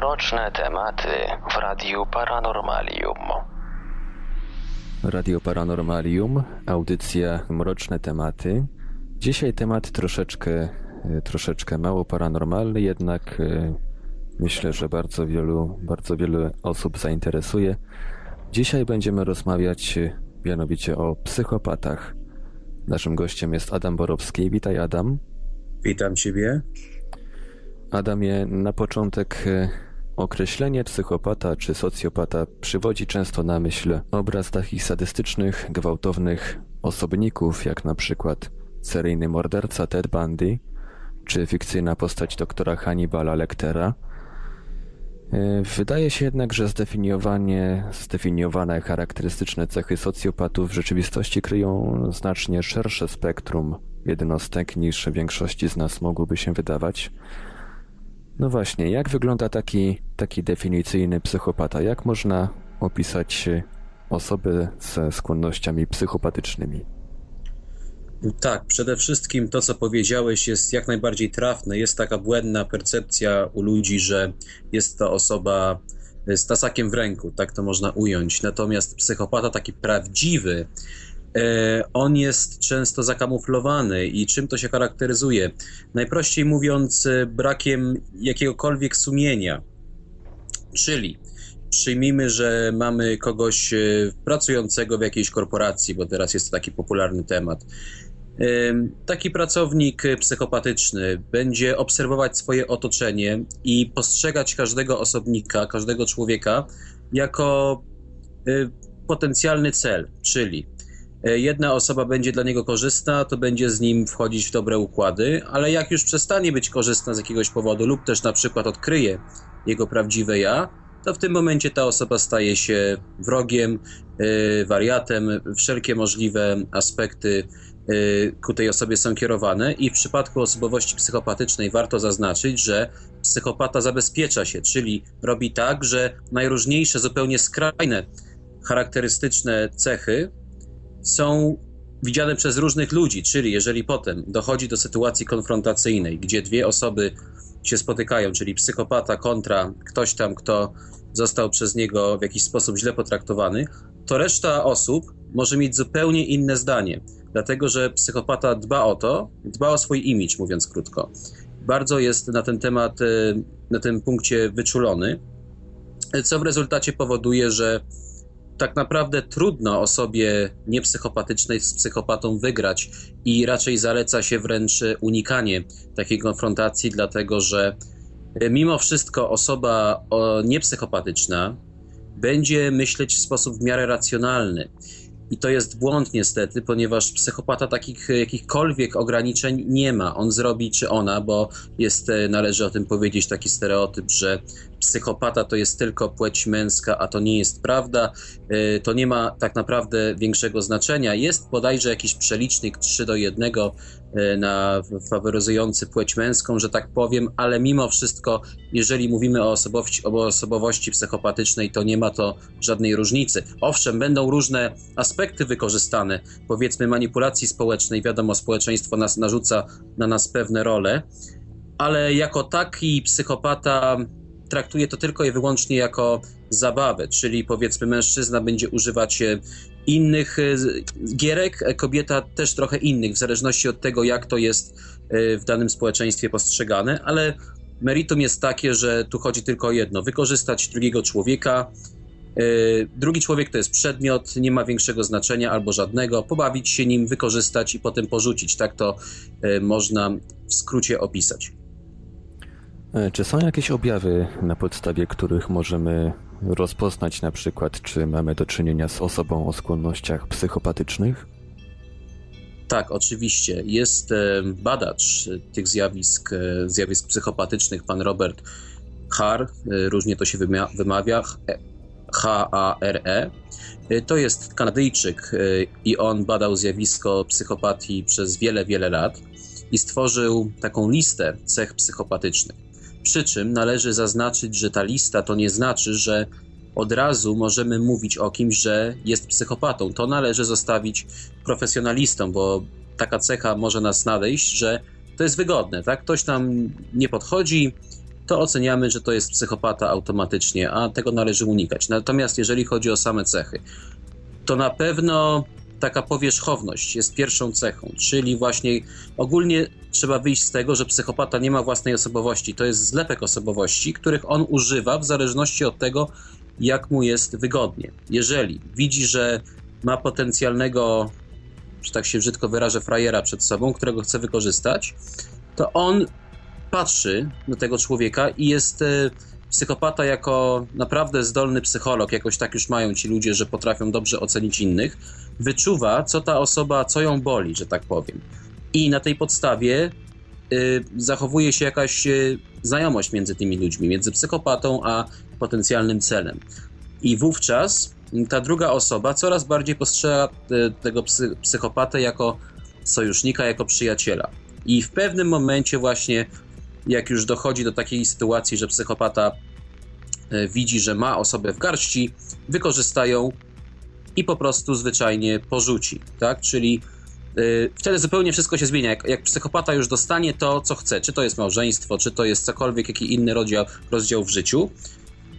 Mroczne tematy w Radiu Paranormalium. Radio Paranormalium, audycja Mroczne tematy. Dzisiaj temat troszeczkę, e, troszeczkę mało paranormalny, jednak e, myślę, że bardzo wielu, bardzo wiele osób zainteresuje. Dzisiaj będziemy rozmawiać e, mianowicie o psychopatach. Naszym gościem jest Adam Borowski. Witaj Adam. Witam Ciebie. Adamie, na początek określenie psychopata czy socjopata przywodzi często na myśl obraz takich sadystycznych, gwałtownych osobników, jak na przykład seryjny morderca Ted Bundy, czy fikcyjna postać doktora Hannibala Lectera. E, wydaje się jednak, że zdefiniowanie, zdefiniowane charakterystyczne cechy socjopatów w rzeczywistości kryją znacznie szersze spektrum jednostek niż większości z nas mogłoby się wydawać. No właśnie, jak wygląda taki, taki definicyjny psychopata? Jak można opisać osobę ze skłonnościami psychopatycznymi? Tak, przede wszystkim to, co powiedziałeś, jest jak najbardziej trafne. Jest taka błędna percepcja u ludzi, że jest to osoba z tasakiem w ręku, tak to można ująć. Natomiast psychopata taki prawdziwy, on jest często zakamuflowany i czym to się charakteryzuje? Najprościej mówiąc, e, brakiem jakiegokolwiek sumienia. Czyli przyjmijmy, że mamy kogoś e, pracującego w jakiejś korporacji, bo teraz jest to taki popularny temat. Taki pracownik psychopatyczny będzie obserwować swoje otoczenie i postrzegać każdego osobnika, każdego człowieka jako potencjalny cel, czyli E, jedna osoba będzie dla niego korzystna, to będzie z nim wchodzić w dobre układy, ale jak już przestanie być korzystna z jakiegoś powodu lub też na przykład odkryje jego prawdziwe ja, to w tym momencie ta osoba staje się wrogiem, yy, wariatem, wszelkie możliwe aspekty yy, ku tej osobie są kierowane i w przypadku osobowości psychopatycznej warto zaznaczyć, że psychopata zabezpiecza się, czyli robi tak, że najróżniejsze, zupełnie skrajne charakterystyczne cechy są widziane przez różnych ludzi, czyli jeżeli potem dochodzi do sytuacji konfrontacyjnej, gdzie dwie osoby się spotykają, czyli psychopata kontra ktoś tam, kto został przez niego w jakiś sposób źle potraktowany, to reszta osób może mieć zupełnie inne zdanie, dlatego że psychopata dba o to, dba o swój imidż, mówiąc krótko. Bardzo jest na ten temat, e, na tym punkcie wyczulony, co w rezultacie powoduje, że tak naprawdę trudno osobie niepsychopatycznej z psychopatą wygrać i raczej zaleca się wręcz unikanie takiej konfrontacji, dlatego że e, mimo wszystko osoba niepsychopatyczna będzie myśleć w sposób w miarę racjonalny i to jest błąd niestety, ponieważ psychopata takich jakichkolwiek ograniczeń nie ma. On zrobi, czy ona, bo jest, e, należy o tym powiedzieć, taki stereotyp, że psychopata to jest tylko płeć męska, a to nie jest prawda. E, to nie ma tak naprawdę większego znaczenia. Jest bodajże jakiś przelicznik 3 do 1 e, na faworyzujący płeć męską, że tak powiem, ale mimo wszystko, jeżeli mówimy o osobowości, o osobowości psychopatycznej, to nie ma to żadnej różnicy. Owszem, będą różne aspekty wykorzystane, powiedzmy manipulacji społecznej, wiadomo, społeczeństwo nas narzuca na nas pewne role, ale jako taki psychopata traktuje to tylko i wyłącznie jako zabawę, czyli powiedzmy mężczyzna będzie używać e, innych e, gierek, e, kobieta też trochę innych, w zależności od tego, jak to jest w danym społeczeństwie postrzegane, ale meritum jest takie, że tu chodzi tylko o jedno: wykorzystać drugiego człowieka. Drugi człowiek to jest przedmiot, nie ma większego znaczenia albo żadnego, pobawić się nim, wykorzystać i potem porzucić. Tak to można w skrócie opisać. E, czy są jakieś objawy, na podstawie których możemy rozpoznać na przykład, czy mamy do czynienia z osobą o skłonnościach psychopatycznych? Tak, oczywiście. Jest e, badacz tych zjawisk, e, zjawisk psychopatycznych, pan Robert Har, różnie to się wymawia, H-A-R-E. To jest Kanadyjczyk i on badał zjawisko psychopatii przez wiele, wiele lat i stworzył taką listę cech psychopatycznych. Przy czym należy zaznaczyć, że ta lista to nie znaczy, że od razu możemy mówić o kimś, że jest psychopatą. To należy zostawić profesjonalistom, bo taka cecha może nas nadejść, że to jest wygodne, tak? Ktoś nam nie podchodzi, to oceniamy, że to jest psychopata automatycznie, a tego należy unikać. Natomiast jeżeli chodzi o same cechy, to na pewno taka powierzchowność jest pierwszą cechą, czyli właśnie ogólnie trzeba wyjść z tego, że psychopata nie ma własnej osobowości. To jest zlepek osobowości, których on używa w zależności od tego, jak mu jest wygodnie. Jeżeli widzi, że ma potencjalnego, że tak się brzydko wyrażę, frajera przed sobą, którego chce wykorzystać, to on patrzy na tego człowieka i jest e, psychopata jako naprawdę zdolny psycholog, jakoś tak już mają ci ludzie, że potrafią dobrze ocenić innych, wyczuwa, co ta osoba, co ją boli, że tak powiem. I na tej podstawie y, zachowuje się jakaś y, znajomość między tymi ludźmi, między psychopatą a potencjalnym celem. I wówczas ta druga osoba coraz bardziej postrzega y, tego psy, psychopatę jako sojusznika, jako przyjaciela. I w pewnym momencie właśnie, jak już dochodzi do takiej sytuacji, że psychopata y, widzi, że ma osobę w garści, wykorzystają i po prostu zwyczajnie porzuci, tak? Czyli yy, wtedy zupełnie wszystko się zmienia. Jak, jak, psychopata już dostanie to, co chce, czy to jest małżeństwo, czy to jest cokolwiek, jaki inny rozdział, rozdział w życiu,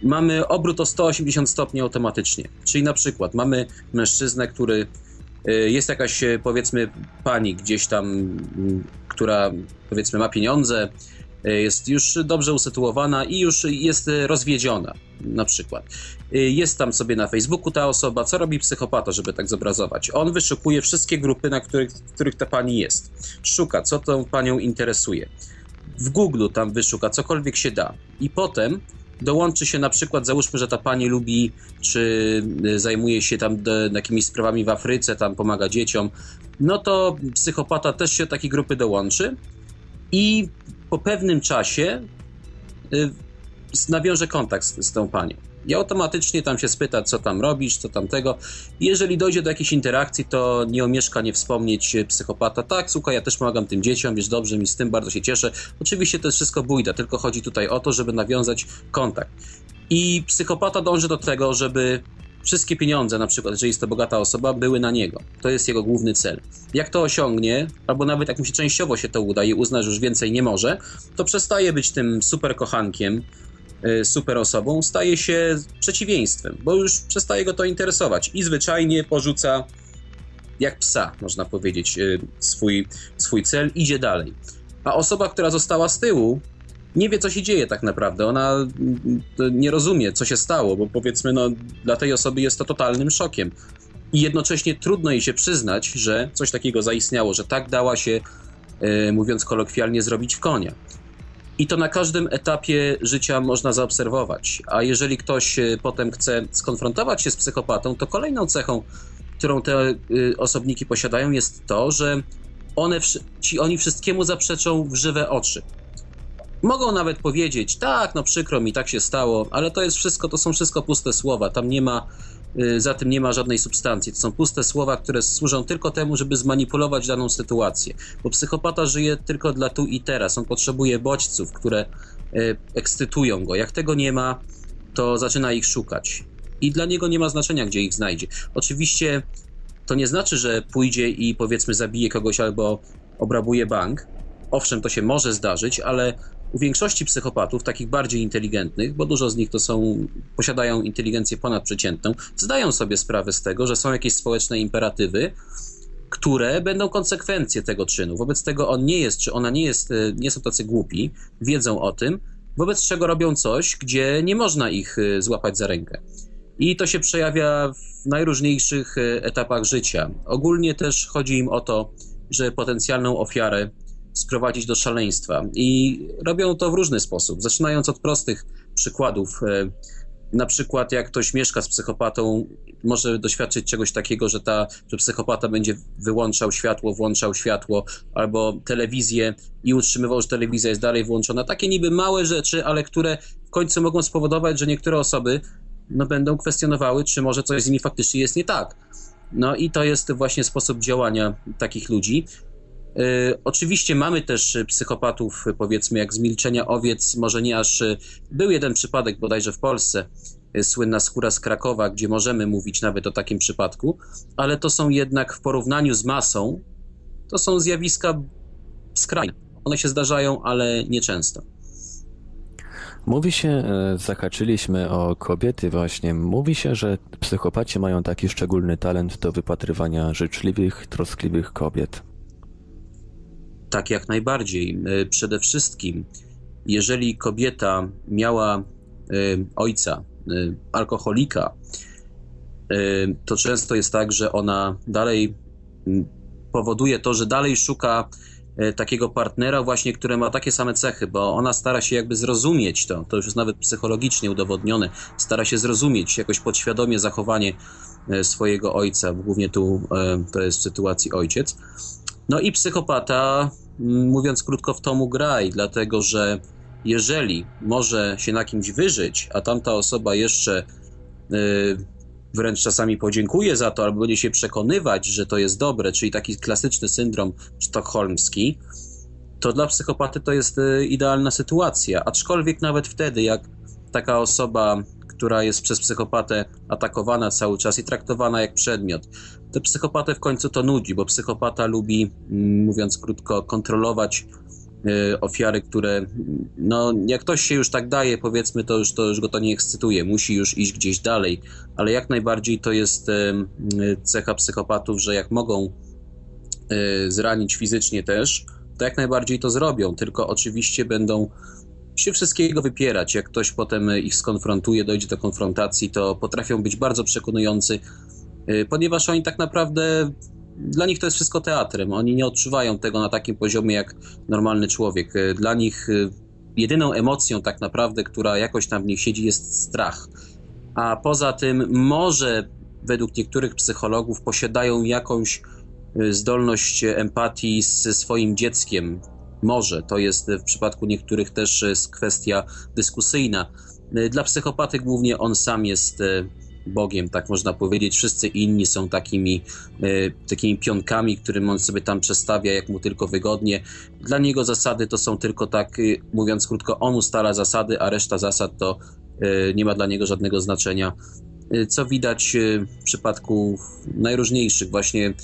mamy obrót o 180 stopni automatycznie. Czyli na przykład mamy mężczyznę, który yy, jest jakaś, powiedzmy, pani gdzieś tam, która powiedzmy ma pieniądze, jest już dobrze usytuowana i już jest rozwiedziona, na przykład. Y, jest tam sobie na Facebooku ta osoba, co robi psychopata, żeby tak zobrazować. On wyszukuje wszystkie grupy, na których, w których ta pani jest. Szuka, co tą panią interesuje. W Google tam wyszuka cokolwiek się da. I potem dołączy się na przykład, załóżmy, że ta pani lubi, czy y, zajmuje się tam jakimiś sprawami w Afryce, tam pomaga dzieciom, no to psychopata też się do takiej grupy dołączy i po pewnym czasie y, nawiąże kontakt z, z tą panią. I automatycznie tam się spyta, co tam robisz, co tam tego. Jeżeli dojdzie do jakiejś interakcji, to nie omieszka nie wspomnieć psychopata. Tak, słuchaj, ja też pomagam tym dzieciom, wiesz, dobrze mi z tym, bardzo się cieszę. Oczywiście to jest wszystko bójda, tylko chodzi tutaj o to, żeby nawiązać kontakt. I psychopata dąży do tego, żeby wszystkie pieniądze, na przykład, jeżeli jest to bogata osoba, były na niego. To jest jego główny cel. Jak to osiągnie, albo nawet jak mu się częściowo się to uda i uzna, że już więcej nie może, to przestaje być tym super kochankiem, Y, super osobą, staje się przeciwieństwem, bo już przestaje go to interesować i zwyczajnie porzuca jak psa, można powiedzieć, y, swój, swój cel, idzie dalej. A osoba, która została z tyłu, nie wie, co się dzieje tak naprawdę. Ona mm, nie rozumie, co się stało, bo powiedzmy, no, dla tej osoby jest to totalnym szokiem. I jednocześnie trudno jej się przyznać, że coś takiego zaistniało, że tak dała się, yy, mówiąc kolokwialnie, zrobić w konia. I to na każdym etapie życia można zaobserwować. A jeżeli ktoś e, potem chce skonfrontować się z psychopatą, to kolejną cechą, którą te e, osobniki posiadają, jest to, że one, ci oni wszystkiemu zaprzeczą w żywe oczy. Mogą nawet powiedzieć, tak, no przykro mi, tak się stało, ale to jest wszystko, to są wszystko puste słowa. Tam nie ma Y, za tym nie ma żadnej substancji. To są puste słowa, które służą tylko temu, żeby zmanipulować daną sytuację. Bo psychopata żyje tylko dla tu i teraz. On potrzebuje bodźców, które y, ekscytują go. Jak tego nie ma, to zaczyna ich szukać. I dla niego nie ma znaczenia, gdzie ich znajdzie. Oczywiście to nie znaczy, że pójdzie i powiedzmy zabije kogoś albo obrabuje bank. Owszem, to się może zdarzyć, ale u większości psychopatów, takich bardziej inteligentnych, bo dużo z nich to są, posiadają inteligencję ponadprzeciętną, zdają sobie sprawę z tego, że są jakieś społeczne imperatywy, które będą konsekwencje tego czynu. Wobec tego on nie jest, czy ona nie jest, e, nie są tacy głupi, wiedzą o tym, wobec czego robią coś, gdzie nie można ich e, złapać za rękę. I to się przejawia w najróżniejszych e, etapach życia. Ogólnie też chodzi im o to, że potencjalną ofiarę sprowadzić do szaleństwa. I robią to w różny sposób, zaczynając od prostych przykładów. E, na przykład, jak ktoś mieszka z psychopatą, może doświadczyć czegoś takiego, że, ta, że psychopata będzie wyłączał światło, włączał światło, albo telewizję i utrzymywał, że telewizja jest dalej włączona. Takie niby małe rzeczy, ale które w końcu mogą spowodować, że niektóre osoby no, będą kwestionowały, czy może coś z nimi faktycznie jest nie tak. No i to jest właśnie sposób działania takich ludzi. E, oczywiście mamy też psychopatów, powiedzmy, jak z milczenia owiec, może nie aż. Był jeden przypadek bodajże w Polsce, słynna skóra z Krakowa, gdzie możemy mówić nawet o takim przypadku, ale to są jednak w porównaniu z masą, to są zjawiska skrajne. One się zdarzają, ale nieczęsto. Mówi się, e, zahaczyliśmy o kobiety właśnie, mówi się, że psychopaci mają taki szczególny talent do wypatrywania życzliwych, troskliwych kobiet. Tak, jak najbardziej. E, przede wszystkim, jeżeli kobieta miała e, ojca, alkoholika, to często jest tak, że ona dalej powoduje to, że dalej szuka takiego partnera właśnie, który ma takie same cechy, bo ona stara się jakby zrozumieć to, to już jest nawet psychologicznie udowodnione, stara się zrozumieć jakoś podświadomie zachowanie swojego ojca, głównie tu to jest w sytuacji ojciec. No i psychopata, mówiąc krótko, w tomu graj, dlatego że jeżeli może się na kimś wyżyć, a tamta osoba jeszcze wręcz czasami podziękuje za to, albo będzie się przekonywać, że to jest dobre, czyli taki klasyczny syndrom sztokholmski, to dla psychopaty to jest e, idealna sytuacja. Aczkolwiek nawet wtedy, jak taka osoba, która jest przez psychopatę atakowana cały czas i traktowana jak przedmiot, to psychopatę w końcu to nudzi, bo psychopata lubi, mm, mówiąc krótko, kontrolować Y, ofiary, które, no, jak ktoś się już tak daje, powiedzmy, to już, to już go to nie ekscytuje, musi już iść gdzieś dalej, ale jak najbardziej to jest y, cecha psychopatów, że jak mogą y, zranić fizycznie też, to jak najbardziej to zrobią, tylko oczywiście będą się wszystkiego wypierać. Jak ktoś potem ich skonfrontuje, dojdzie do konfrontacji, to potrafią być bardzo przekonujący, ponieważ oni tak naprawdę dla nich to jest wszystko teatrem. Oni nie odczuwają tego na takim poziomie jak normalny człowiek. E, dla nich e, jedyną emocją tak naprawdę, która jakoś tam w nich siedzi, jest strach. A poza tym może według niektórych psychologów posiadają jakąś zdolność empatii ze swoim dzieckiem. Może, to jest w przypadku niektórych też kwestia dyskusyjna. Dla psychopaty głównie on sam jest Bogiem, tak można powiedzieć. Wszyscy inni są takimi, e, takimi pionkami, którym on sobie tam przestawia, jak mu tylko wygodnie. Dla niego zasady to są tylko tak, e, mówiąc krótko, on ustala zasady, a reszta zasad to e, nie ma dla niego żadnego znaczenia. Co widać w przypadku najróżniejszych, właśnie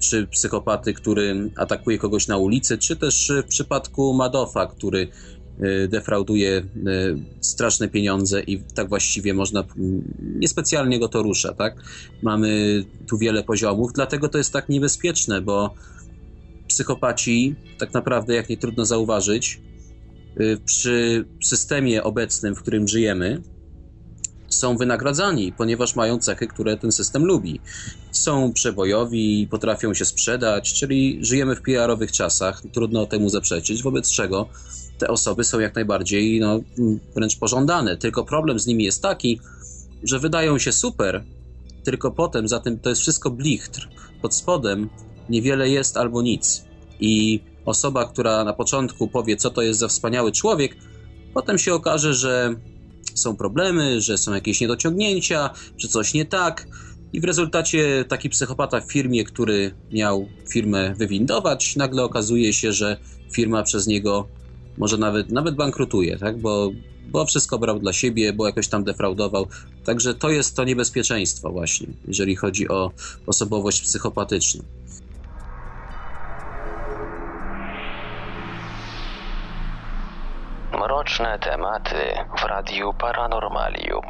czy psychopaty, który atakuje kogoś na ulicy, czy też w przypadku Madofa, który defrauduje y, straszne pieniądze i tak właściwie można, niespecjalnie go to rusza, tak? Mamy tu wiele poziomów, dlatego to jest tak niebezpieczne, bo psychopaci, tak naprawdę, jak nie trudno zauważyć, y, przy systemie obecnym, w którym żyjemy, są wynagradzani, ponieważ mają cechy, które ten system lubi. Są przebojowi, potrafią się sprzedać, czyli żyjemy w PR-owych czasach, trudno temu zaprzeczyć, wobec czego te osoby są jak najbardziej no, wręcz pożądane. Tylko problem z nimi jest taki, że wydają się super, tylko potem za tym to jest wszystko blichtr. Pod spodem niewiele jest albo nic. I osoba, która na początku powie, co to jest za wspaniały człowiek, potem się okaże, że są problemy, że są jakieś niedociągnięcia, że coś nie tak. I w rezultacie taki psychopata w firmie, który miał firmę wywindować, nagle okazuje się, że firma przez niego może nawet, nawet bankrutuje, tak? Bo, bo wszystko brał dla siebie, bo jakoś tam defraudował. Także to jest to niebezpieczeństwo właśnie, jeżeli chodzi o osobowość psychopatyczną. Mroczne tematy w Radiu Paranormalium.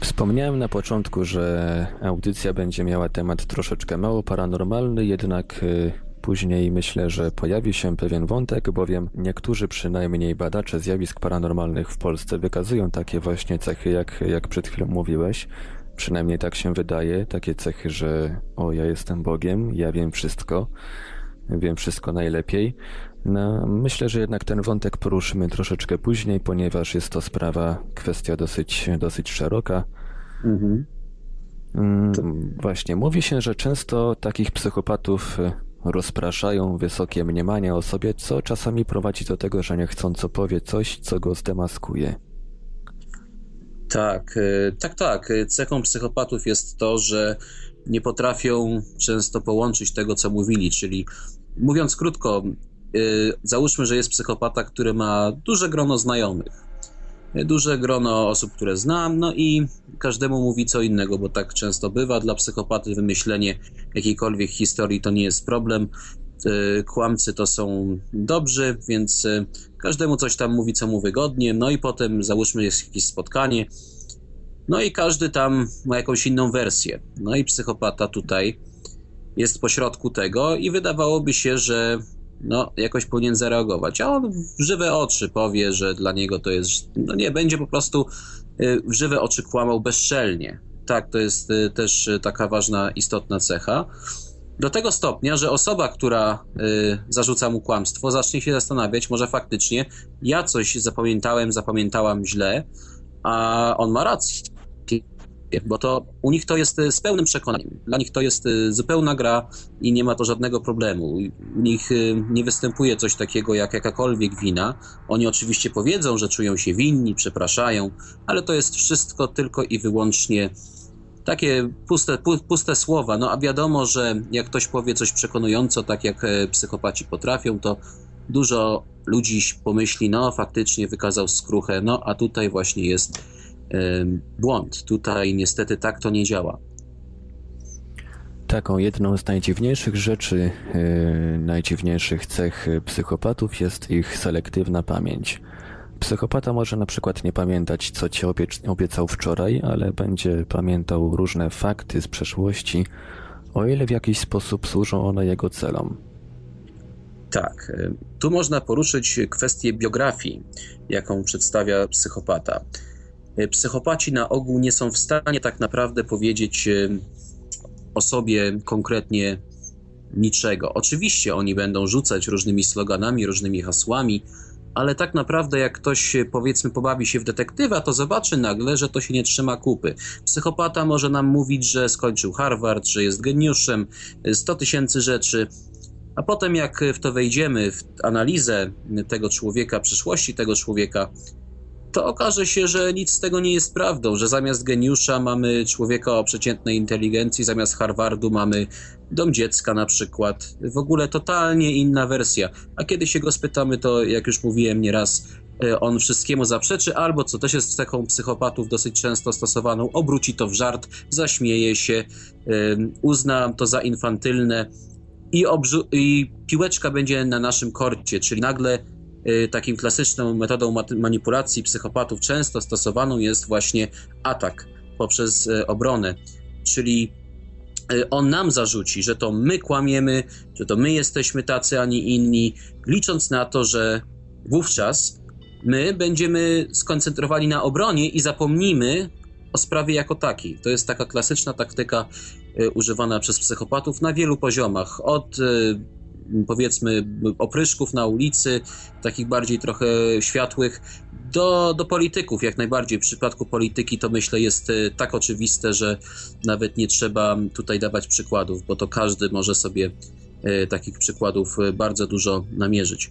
Wspomniałem na początku, że audycja będzie miała temat troszeczkę mało paranormalny, jednak y, Później myślę, że pojawi się pewien wątek, bowiem niektórzy przynajmniej badacze zjawisk paranormalnych w Polsce wykazują takie właśnie cechy, jak, jak przed chwilą mówiłeś. Przynajmniej tak się wydaje, takie cechy, że o, ja jestem Bogiem, ja wiem wszystko, wiem wszystko najlepiej. No, myślę, że jednak ten wątek poruszymy troszeczkę później, ponieważ jest to sprawa, kwestia dosyć, dosyć szeroka. Mhm. Mm, właśnie, mówi się, że często takich psychopatów rozpraszają wysokie mniemania o sobie, co czasami prowadzi do tego, że niechcąco powie coś, co go zdemaskuje. Tak, e, tak, tak. Cechą psychopatów jest to, że nie potrafią często połączyć tego, co mówili, czyli mówiąc krótko, e, załóżmy, że jest psychopata, który ma duże grono znajomych duże grono osób, które znam, no i każdemu mówi co innego, bo tak często bywa. Dla psychopaty wymyślenie jakiejkolwiek historii to nie jest problem. E, kłamcy to są dobrzy, więc e, każdemu coś tam mówi, co mu wygodnie, no i potem załóżmy jest jakieś spotkanie, no i każdy tam ma jakąś inną wersję. No i psychopata tutaj jest pośrodku tego i wydawałoby się, że no, jakoś powinien zareagować. A on w żywe oczy powie, że dla niego to jest, no nie, będzie po prostu y, w żywe oczy kłamał bezczelnie. Tak, to jest y, też taka ważna, istotna cecha. Do tego stopnia, że osoba, która y, zarzuca mu kłamstwo, zacznie się zastanawiać, może faktycznie ja coś zapamiętałem, zapamiętałam źle, a on ma rację bo to u nich to jest e, z pełnym przekonaniem. Dla nich to jest e, zupełna gra i nie ma to żadnego problemu. U nich e, nie występuje coś takiego jak jakakolwiek wina. Oni oczywiście powiedzą, że czują się winni, przepraszają, ale to jest wszystko tylko i wyłącznie takie puste, puste słowa. No a wiadomo, że jak ktoś powie coś przekonująco, tak jak psychopaci potrafią, to dużo ludzi pomyśli, no faktycznie wykazał skruchę, no a tutaj właśnie jest błąd. Tutaj niestety tak to nie działa. Taką jedną z najdziwniejszych rzeczy, yy, najdziwniejszych cech psychopatów jest ich selektywna pamięć. Psychopata może na przykład nie pamiętać, co ci obiecał wczoraj, ale będzie pamiętał różne fakty z przeszłości, o ile w jakiś sposób służą one jego celom. Tak, tu można poruszyć kwestię biografii, jaką przedstawia psychopata. E, psychopaci na ogół nie są w stanie tak naprawdę powiedzieć e, o sobie konkretnie niczego. Oczywiście oni będą rzucać różnymi sloganami, różnymi hasłami, ale tak naprawdę jak ktoś powiedzmy pobawi się w detektywa, to zobaczy nagle, że to się nie trzyma kupy. Psychopata może nam mówić, że skończył Harvard, że jest geniuszem, 100 tysięcy rzeczy, a potem jak w to wejdziemy, w analizę tego człowieka, przyszłości tego człowieka, to okaże się, że nic z tego nie jest prawdą, że zamiast geniusza mamy człowieka o przeciętnej inteligencji, zamiast Harvardu mamy dom dziecka na przykład. W ogóle totalnie inna wersja. A kiedy się go spytamy, to jak już mówiłem nieraz, e, on wszystkiemu zaprzeczy, albo co też jest cechą psychopatów dosyć często stosowaną, obróci to w żart, zaśmieje się, uzna to za infantylne i, i piłeczka będzie na naszym korcie, czyli nagle takim klasyczną metodą manipulacji psychopatów często stosowaną jest właśnie atak poprzez y, obronę, czyli y, on nam zarzuci, że to my kłamiemy, że to my jesteśmy tacy, a nie inni, licząc na to, że wówczas my będziemy skoncentrowani na obronie i zapomnimy o sprawie jako takiej. To jest taka klasyczna taktyka używana przez psychopatów na wielu poziomach. Od powiedzmy opryszków na ulicy, takich bardziej trochę światłych, do, do polityków jak najbardziej. W przypadku polityki to myślę jest e, tak oczywiste, że nawet nie trzeba tutaj dawać przykładów, bo to każdy może sobie e, takich przykładów e, bardzo dużo namierzyć.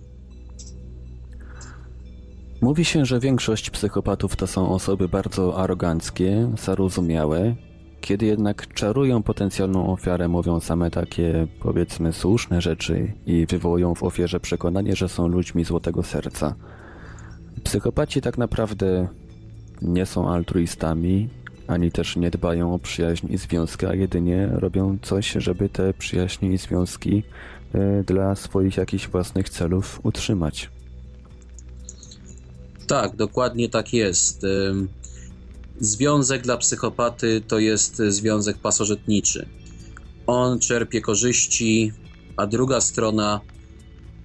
Mówi się, że większość psychopatów to są osoby bardzo aroganckie, zarozumiałe, kiedy jednak czarują potencjalną ofiarę, mówią same takie, powiedzmy, słuszne rzeczy i wywołują w ofierze przekonanie, że są ludźmi złotego serca. Psychopaci tak naprawdę nie są altruistami, ani też nie dbają o przyjaźń i związki, a jedynie robią coś, żeby te przyjaźnie i związki y, dla swoich jakichś własnych celów utrzymać. Tak, dokładnie tak jest. Związek dla psychopaty to jest związek pasożytniczy. On czerpie korzyści, a druga strona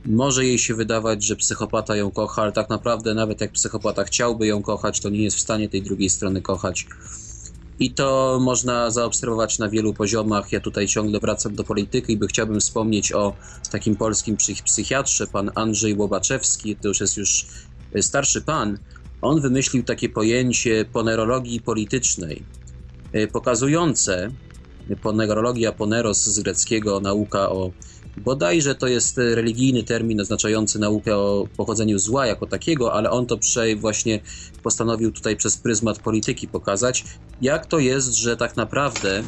może jej się wydawać, że psychopata ją kocha, ale tak naprawdę nawet jak psychopata chciałby ją kochać, to nie jest w stanie tej drugiej strony kochać. I to można zaobserwować na wielu poziomach. Ja tutaj ciągle wracam do polityki, by chciałbym wspomnieć o takim polskim psychiatrze, pan Andrzej Łobaczewski, to już jest już starszy pan, on wymyślił takie pojęcie ponerologii politycznej, e, pokazujące ponerologia, poneros z greckiego, nauka o bodajże to jest religijny termin oznaczający naukę o pochodzeniu zła jako takiego, ale on to przej właśnie postanowił tutaj przez pryzmat polityki pokazać, jak to jest, że tak naprawdę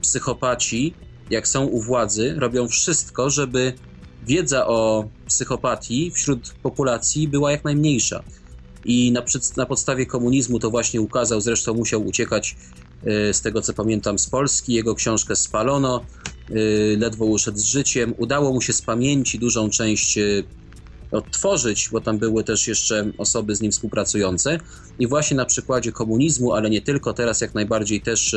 psychopaci, jak są u władzy, robią wszystko, żeby wiedza o psychopatii wśród populacji była jak najmniejsza i na, na podstawie komunizmu to właśnie ukazał, zresztą musiał uciekać e, z tego co pamiętam z Polski, jego książkę spalono, e, ledwo uszedł z życiem, udało mu się z pamięci dużą część e, odtworzyć, bo tam były też jeszcze osoby z nim współpracujące. I właśnie na przykładzie komunizmu, ale nie tylko, teraz jak najbardziej też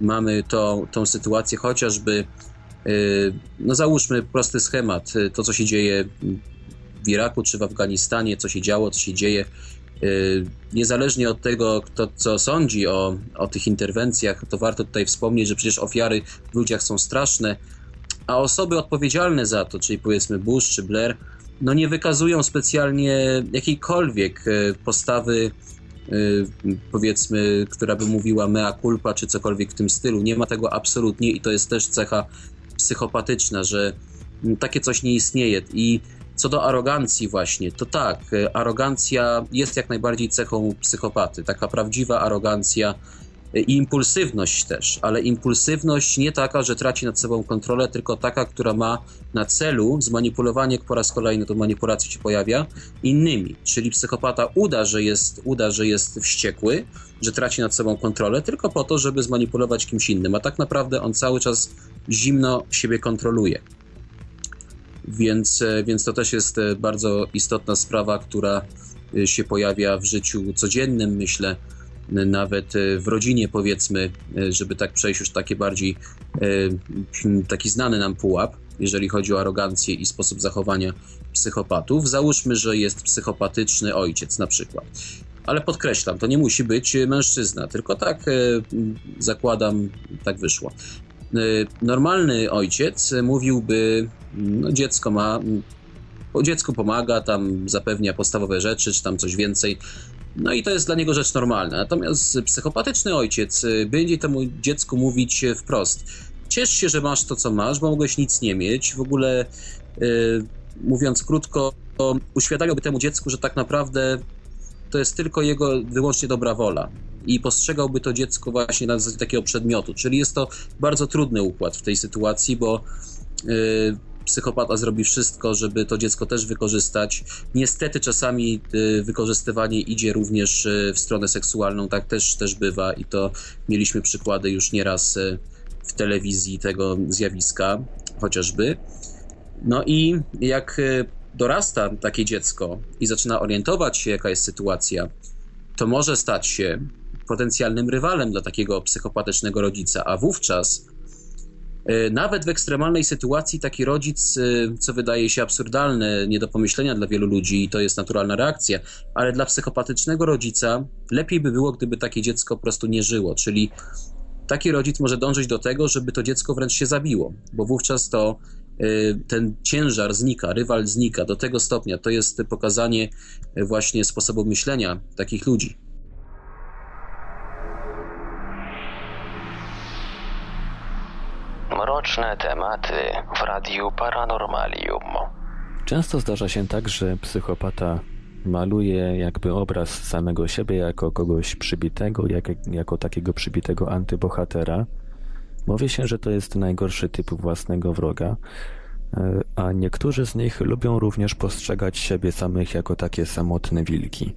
mamy to, tą sytuację, chociażby, no załóżmy prosty schemat, to co się dzieje w Iraku czy w Afganistanie, co się działo, co się dzieje. Niezależnie od tego, kto co sądzi o, o tych interwencjach, to warto tutaj wspomnieć, że przecież ofiary w ludziach są straszne, a osoby odpowiedzialne za to, czyli powiedzmy Bush czy Blair, no nie wykazują specjalnie jakiejkolwiek e, postawy, e, powiedzmy, która by mówiła mea culpa czy cokolwiek w tym stylu. Nie ma tego absolutnie i to jest też cecha psychopatyczna, że takie coś nie istnieje. I co do arogancji właśnie, to tak, e, arogancja jest jak najbardziej cechą psychopaty. Taka prawdziwa arogancja i impulsywność też, ale impulsywność nie taka, że traci nad sobą kontrolę, tylko taka, która ma na celu zmanipulowanie, po raz kolejny to manipulacja się pojawia, innymi. Czyli psychopata uda, że jest, uda, że jest wściekły, że traci nad sobą kontrolę, tylko po to, żeby zmanipulować kimś innym, a tak naprawdę on cały czas zimno siebie kontroluje. Więc, e, więc to też jest e, bardzo istotna sprawa, która e, się pojawia w życiu codziennym, myślę, nawet w rodzinie powiedzmy, żeby tak przejść już takie bardziej taki znany nam pułap, jeżeli chodzi o arogancję i sposób zachowania psychopatów. Załóżmy, że jest psychopatyczny ojciec na przykład. Ale podkreślam, to nie musi być mężczyzna, tylko tak zakładam, tak wyszło. Normalny ojciec mówiłby, no dziecko ma, dziecku pomaga, tam zapewnia podstawowe rzeczy, czy tam coś więcej, no i to jest dla niego rzecz normalna. Natomiast psychopatyczny ojciec będzie temu dziecku mówić wprost: Ciesz się, że masz to, co masz, bo mogłeś nic nie mieć. W ogóle, yy, mówiąc krótko, uświadamiałby temu dziecku, że tak naprawdę to jest tylko jego wyłącznie dobra wola. I postrzegałby to dziecko właśnie na zasadzie takiego przedmiotu. Czyli jest to bardzo trudny układ w tej sytuacji, bo. Yy, psychopata zrobi wszystko, żeby to dziecko też wykorzystać. Niestety czasami y, wykorzystywanie idzie również y, w stronę seksualną, tak też, też bywa i to mieliśmy przykłady już nieraz y, w telewizji tego zjawiska chociażby. No i jak dorasta takie dziecko i zaczyna orientować się, jaka jest sytuacja, to może stać się potencjalnym rywalem dla takiego psychopatycznego rodzica, a wówczas nawet w ekstremalnej sytuacji taki rodzic, e, co wydaje się absurdalne, nie do pomyślenia dla wielu ludzi, i to jest naturalna reakcja, ale dla psychopatycznego rodzica lepiej by było, gdyby takie dziecko po prostu nie żyło. Czyli taki rodzic może dążyć do tego, żeby to dziecko wręcz się zabiło, bo wówczas to e, ten ciężar znika, rywal znika do tego stopnia. To jest pokazanie właśnie sposobu myślenia takich ludzi. Mroczne tematy w Radiu Paranormalium. Często zdarza się tak, że psychopata maluje jakby obraz samego siebie jako kogoś przybitego, jak, jako takiego przybitego antybohatera. Mówi się, że to jest najgorszy typ własnego wroga, e, a niektórzy z nich lubią również postrzegać siebie samych jako takie samotne wilki.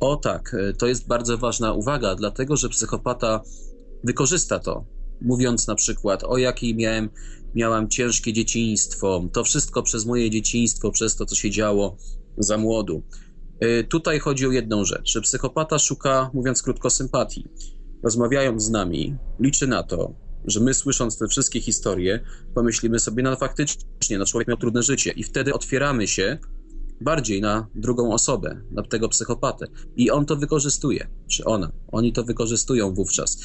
O tak, e, to jest bardzo ważna uwaga, dlatego że psychopata wykorzysta to mówiąc na przykład o jakiej miałem, miałam ciężkie dzieciństwo, to wszystko przez moje dzieciństwo, przez to, co się działo za młodu. Y, tutaj chodzi o jedną rzecz, że psychopata szuka, mówiąc krótko, sympatii. Rozmawiając z nami, liczy na to, że my słysząc te wszystkie historie, pomyślimy sobie, no faktycznie, no człowiek miał trudne życie i wtedy otwieramy się bardziej na drugą osobę, na tego psychopatę. I on to wykorzystuje, czy ona. Oni to wykorzystują wówczas.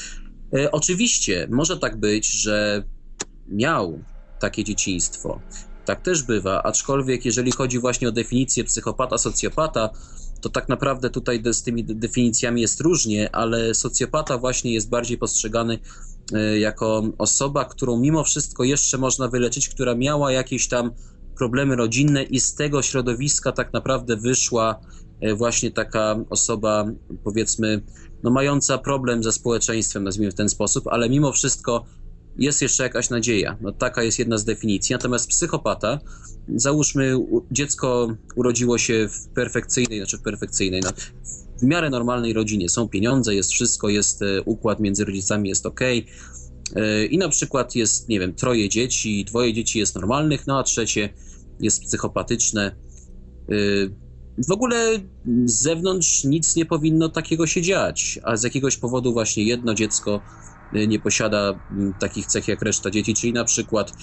E, oczywiście może tak być, że miał takie dzieciństwo. Tak też bywa, aczkolwiek jeżeli chodzi właśnie o definicję psychopata, socjopata, to tak naprawdę tutaj z tymi definicjami jest różnie, ale socjopata właśnie jest bardziej postrzegany e, jako osoba, którą mimo wszystko jeszcze można wyleczyć, która miała jakieś tam problemy rodzinne i z tego środowiska tak naprawdę wyszła e, właśnie taka osoba, powiedzmy, no, mająca problem ze społeczeństwem, nazwijmy w ten sposób, ale mimo wszystko jest jeszcze jakaś nadzieja. No, taka jest jedna z definicji. Natomiast psychopata, załóżmy, dziecko urodziło się w perfekcyjnej, znaczy w perfekcyjnej, no, w miarę normalnej rodzinie. Są pieniądze, jest wszystko, jest e, układ między rodzicami, jest ok. E, I na przykład jest, nie wiem, troje dzieci, dwoje dzieci jest normalnych, no a trzecie jest psychopatyczne W ogóle z zewnątrz nic nie powinno takiego się dziać, a z jakiegoś powodu właśnie jedno dziecko Y, nie posiada mm, takich cech jak reszta dzieci, czyli na przykład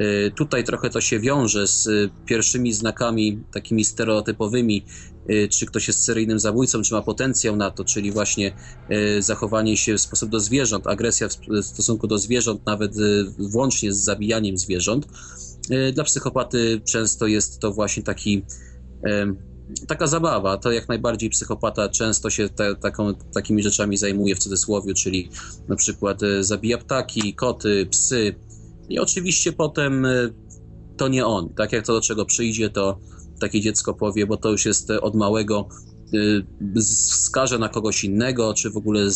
y, tutaj trochę to się wiąże z y, pierwszymi znakami takimi stereotypowymi, czy ktoś jest seryjnym zabójcą, czy ma potencjał na to, czyli właśnie zachowanie się w sposób do zwierząt, agresja w stosunku do zwierząt, nawet włącznie z zabijaniem zwierząt. Dla psychopaty często jest to właśnie taki taka zabawa. To jak najbardziej psychopata często się te, taką, takimi rzeczami zajmuje w cudzysłowie, czyli na przykład e, zabija ptaki, koty, psy. I oczywiście potem e, to nie on. Tak jak to do czego przyjdzie, to takie dziecko powie, bo to już jest od małego e, skaże na kogoś innego, czy w ogóle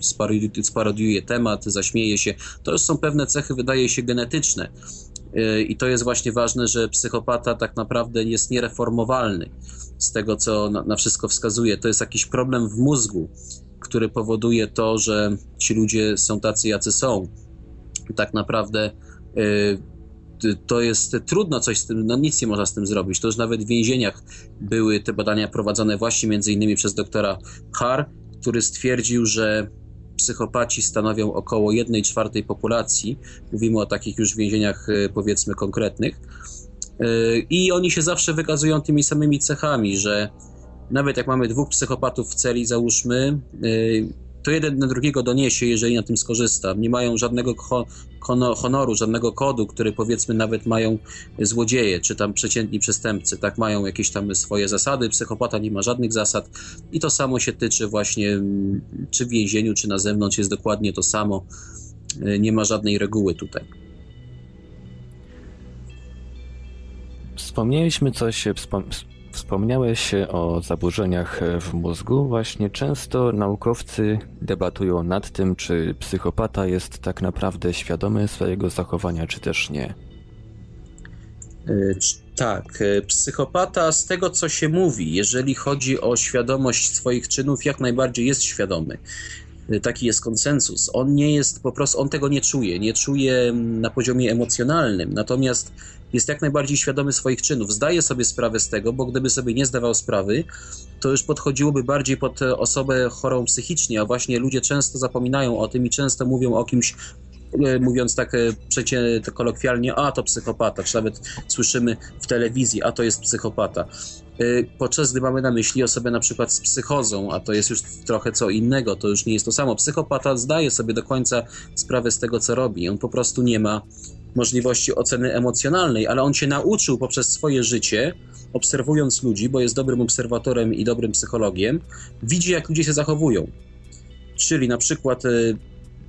sparodiuje, sparodiuje temat, zaśmieje się. To już są pewne cechy, wydaje się, genetyczne. I to jest właśnie ważne, że psychopata tak naprawdę jest niereformowalny z tego, co na, wszystko wskazuje. To jest jakiś problem w mózgu, który powoduje to, że ci ludzie są tacy, jacy są. Tak naprawdę y, to jest trudno coś z tym, no nic nie można z tym zrobić. To już nawet w więzieniach były te badania prowadzone właśnie między innymi przez doktora Har, który stwierdził, że psychopaci stanowią około 1 czwartej populacji. Mówimy o takich już więzieniach y, powiedzmy konkretnych Y, I oni się zawsze wykazują tymi samymi cechami, że nawet jak mamy dwóch psychopatów w celi, załóżmy, to jeden na drugiego doniesie, jeżeli na tym skorzysta. Nie mają żadnego honoru, żadnego kodu, który powiedzmy nawet mają złodzieje, czy tam przeciętni przestępcy. Tak mają jakieś tam swoje zasady. Psychopata nie ma żadnych zasad i to samo się tyczy właśnie mm, czy w więzieniu, czy na zewnątrz jest dokładnie to samo. Y, nie ma żadnej reguły tutaj. Wspomnieliśmy coś, wspom wspomniałeś o zaburzeniach w mózgu. Właśnie często naukowcy debatują nad tym, czy psychopata jest tak naprawdę świadomy swojego zachowania, czy też nie. E, tak, e, psychopata z tego co się mówi, jeżeli chodzi o świadomość swoich czynów, jak najbardziej jest świadomy. E, taki jest konsensus. On nie jest po prostu, on tego nie czuje, nie czuje na poziomie emocjonalnym. Natomiast jest jak najbardziej świadomy swoich czynów. Zdaje sobie sprawę z tego, bo gdyby sobie nie zdawał sprawy, to już podchodziłoby bardziej pod osobę chorą psychicznie, a właśnie ludzie często zapominają o tym i często mówią o kimś e, mówiąc tak e, przecie kolokwialnie, a to psychopata, czy nawet słyszymy w telewizji, a to jest psychopata. E, podczas gdy mamy na myśli osobę na przykład z psychozą, a to jest już trochę co innego, to już nie jest to samo. Psychopata zdaje sobie do końca sprawę z tego, co robi. On po prostu nie ma możliwości oceny emocjonalnej, ale on się nauczył poprzez swoje życie, obserwując ludzi, bo jest dobrym obserwatorem i dobrym psychologiem, widzi, jak ludzie się zachowują. Czyli na przykład y,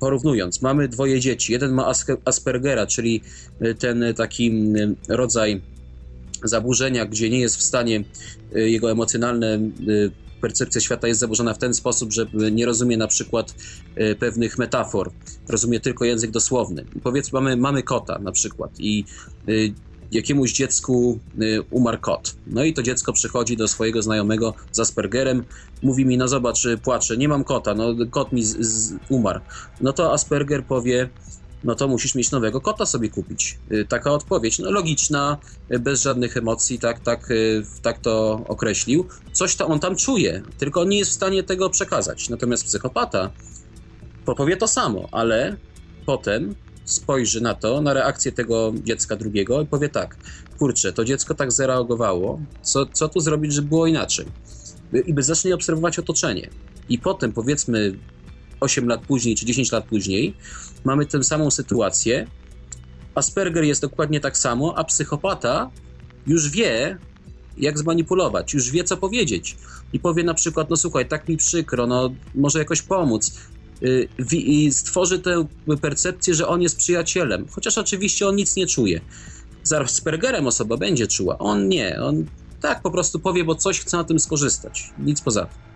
porównując, mamy dwoje dzieci. Jeden ma Aspergera, czyli y, ten taki y, rodzaj zaburzenia, gdzie nie jest w stanie jego emocjonalne percepcja świata jest zaburzona w ten sposób, że nie rozumie na przykład e, pewnych metafor, rozumie tylko język dosłowny. Powiedzmy, mamy, mamy kota na przykład i e, jakiemuś dziecku e, umarł kot. No i to dziecko przychodzi do swojego znajomego z Aspergerem, mówi mi, no zobacz, płacze, nie mam kota, no kot mi z, z umarł. No to Asperger powie, no to musisz mieć nowego kota sobie kupić. Y, taka odpowiedź, no logiczna, y, bez żadnych emocji, tak, tak, y, tak to określił. Coś to on tam czuje, tylko on nie jest w stanie tego przekazać. Natomiast psychopata powie to samo, ale potem spojrzy na to, na reakcję tego dziecka drugiego i powie tak, kurczę, to dziecko tak zareagowało, co, co tu zrobić, żeby było inaczej? I by zacznie obserwować otoczenie. I potem, powiedzmy, 8 lat później czy 10 lat później, mamy tę samą sytuację. Asperger jest dokładnie tak samo, a psychopata już wie, jak zmanipulować, już wie, co powiedzieć. I powie na przykład, no słuchaj, tak mi przykro, no może jakoś pomóc. Y, I stworzy tę percepcję, że on jest przyjacielem, chociaż oczywiście on nic nie czuje. Z Aspergerem osoba będzie czuła, on nie, on tak po prostu powie, bo coś chce na tym skorzystać, nic poza tym.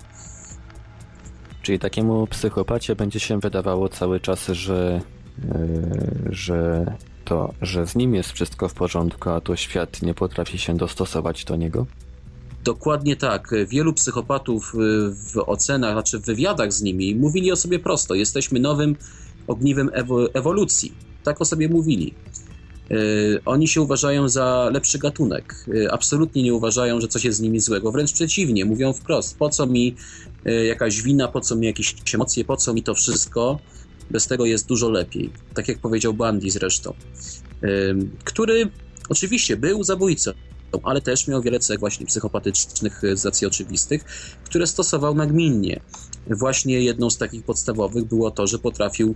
Czyli takiemu psychopacie będzie się wydawało cały czas, że, yy, że to, że z nim jest wszystko w porządku, a to świat nie potrafi się dostosować do niego? Dokładnie tak. Wielu psychopatów e, w ocenach, znaczy w wywiadach z nimi, mówili o sobie prosto: jesteśmy nowym ogniwem ewo ewolucji. Tak o sobie mówili. Oni się uważają za lepszy gatunek. Absolutnie nie uważają, że coś jest z nimi złego. Wręcz przeciwnie, mówią wprost: po co mi jakaś wina, po co mi jakieś emocje, po co mi to wszystko? Bez tego jest dużo lepiej. Tak jak powiedział Bandy zresztą, który oczywiście był zabójcą, ale też miał wiele cech właśnie psychopatycznych z racji oczywistych, które stosował nagminnie. Właśnie jedną z takich podstawowych było to, że potrafił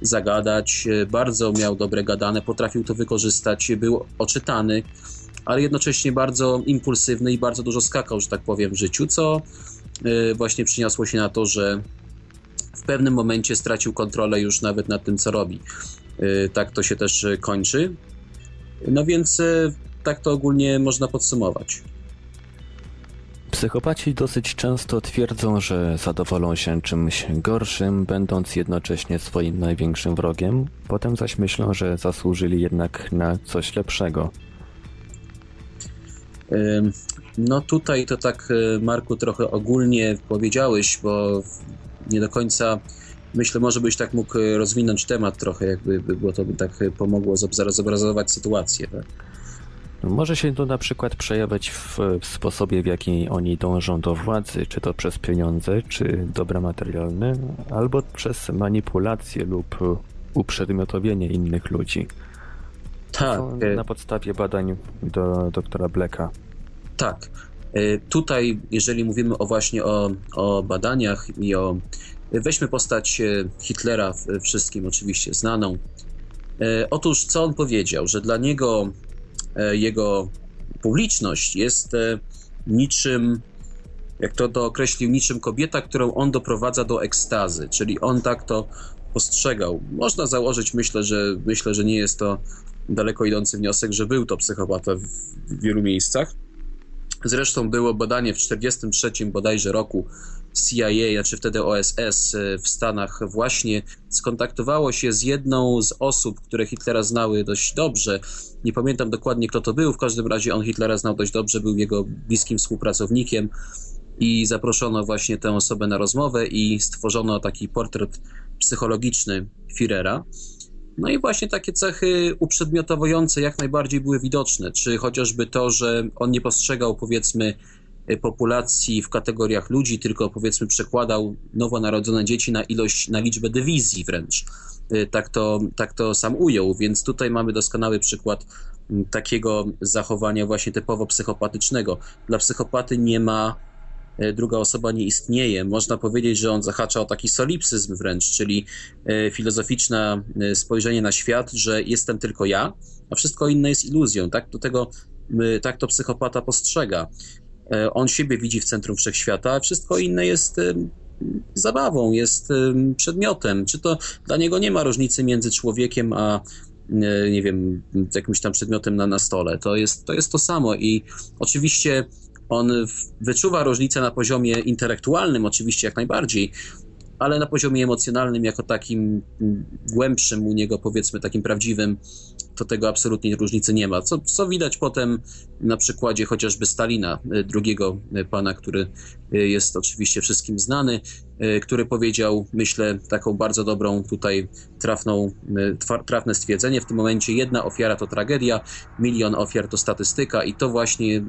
zagadać, bardzo miał dobre gadane, potrafił to wykorzystać, był oczytany, ale jednocześnie bardzo impulsywny i bardzo dużo skakał, że tak powiem, w życiu, co e, właśnie przyniosło się na to, że w pewnym momencie stracił kontrolę już nawet nad tym, co robi. E, tak to się też kończy. No więc e, tak to ogólnie można podsumować. Psychopaci dosyć często twierdzą, że zadowolą się czymś gorszym, będąc jednocześnie swoim największym wrogiem, potem zaś myślą, że zasłużyli jednak na coś lepszego. No tutaj to tak, e, Marku, trochę ogólnie powiedziałeś, bo nie do końca myślę, może byś tak mógł rozwinąć temat trochę, jakby było to by tak pomogło zobrazować sytuację. Tak? Może się to na przykład przejawiać w, w, sposobie, w jaki oni dążą do władzy, czy to przez pieniądze, czy dobra materialne, albo przez manipulację lub uprzedmiotowienie innych ludzi. Tak. E, na podstawie badań do doktora Blacka. Tak. E, tutaj, jeżeli mówimy o właśnie o, o badaniach i o. Weźmy postać e, Hitlera, wszystkim oczywiście znaną. Otóż, co on powiedział, że dla niego E, jego publiczność jest e, niczym, jak to, to określił, niczym kobieta, którą on doprowadza do ekstazy, czyli on tak to postrzegał. Można założyć, myślę, że myślę, że nie jest to daleko idący wniosek, że był to psychopata w, w wielu miejscach. Zresztą było badanie w 1943 bodajże roku CIA, znaczy wtedy OSS e, w Stanach właśnie skontaktowało się z jedną z osób, które Hitlera znały dość dobrze. Nie pamiętam dokładnie kto to był, w każdym razie on Hitlera znał dość dobrze, był jego bliskim współpracownikiem i zaproszono właśnie tę osobę na rozmowę i stworzono taki portret psychologiczny Führera. No i właśnie takie cechy uprzedmiotowujące jak najbardziej były widoczne, czy chociażby to, że on nie postrzegał powiedzmy populacji w kategoriach ludzi, tylko powiedzmy przekładał nowonarodzone dzieci na ilość, na liczbę dywizji wręcz. Y, tak to, tak to sam ujął, więc tutaj mamy doskonały przykład takiego zachowania właśnie typowo psychopatycznego. Dla psychopaty nie ma druga osoba nie istnieje. Można powiedzieć, że on zahacza o taki solipsyzm wręcz, czyli y, filozoficzne spojrzenie na świat, że jestem tylko ja, a wszystko inne jest iluzją. Tak, do tego, tak to psychopata postrzega. E, on siebie widzi w centrum wszechświata, a wszystko inne jest zabawą, jest przedmiotem. Czy to dla niego nie ma różnicy między człowiekiem a e, nie wiem, jakimś tam przedmiotem na, na stole. To jest, to jest to samo i oczywiście on wyczuwa różnicę na poziomie intelektualnym, oczywiście jak najbardziej, ale na poziomie emocjonalnym, jako takim głębszym u niego, powiedzmy takim prawdziwym, to tego absolutnie różnicy nie ma. Co, co widać potem na przykładzie chociażby Stalina, e, drugiego e, pana, który e, jest oczywiście wszystkim znany, który powiedział, myślę, taką bardzo dobrą tutaj trafną, trafne stwierdzenie w tym momencie, jedna ofiara to tragedia, milion ofiar to statystyka i to właśnie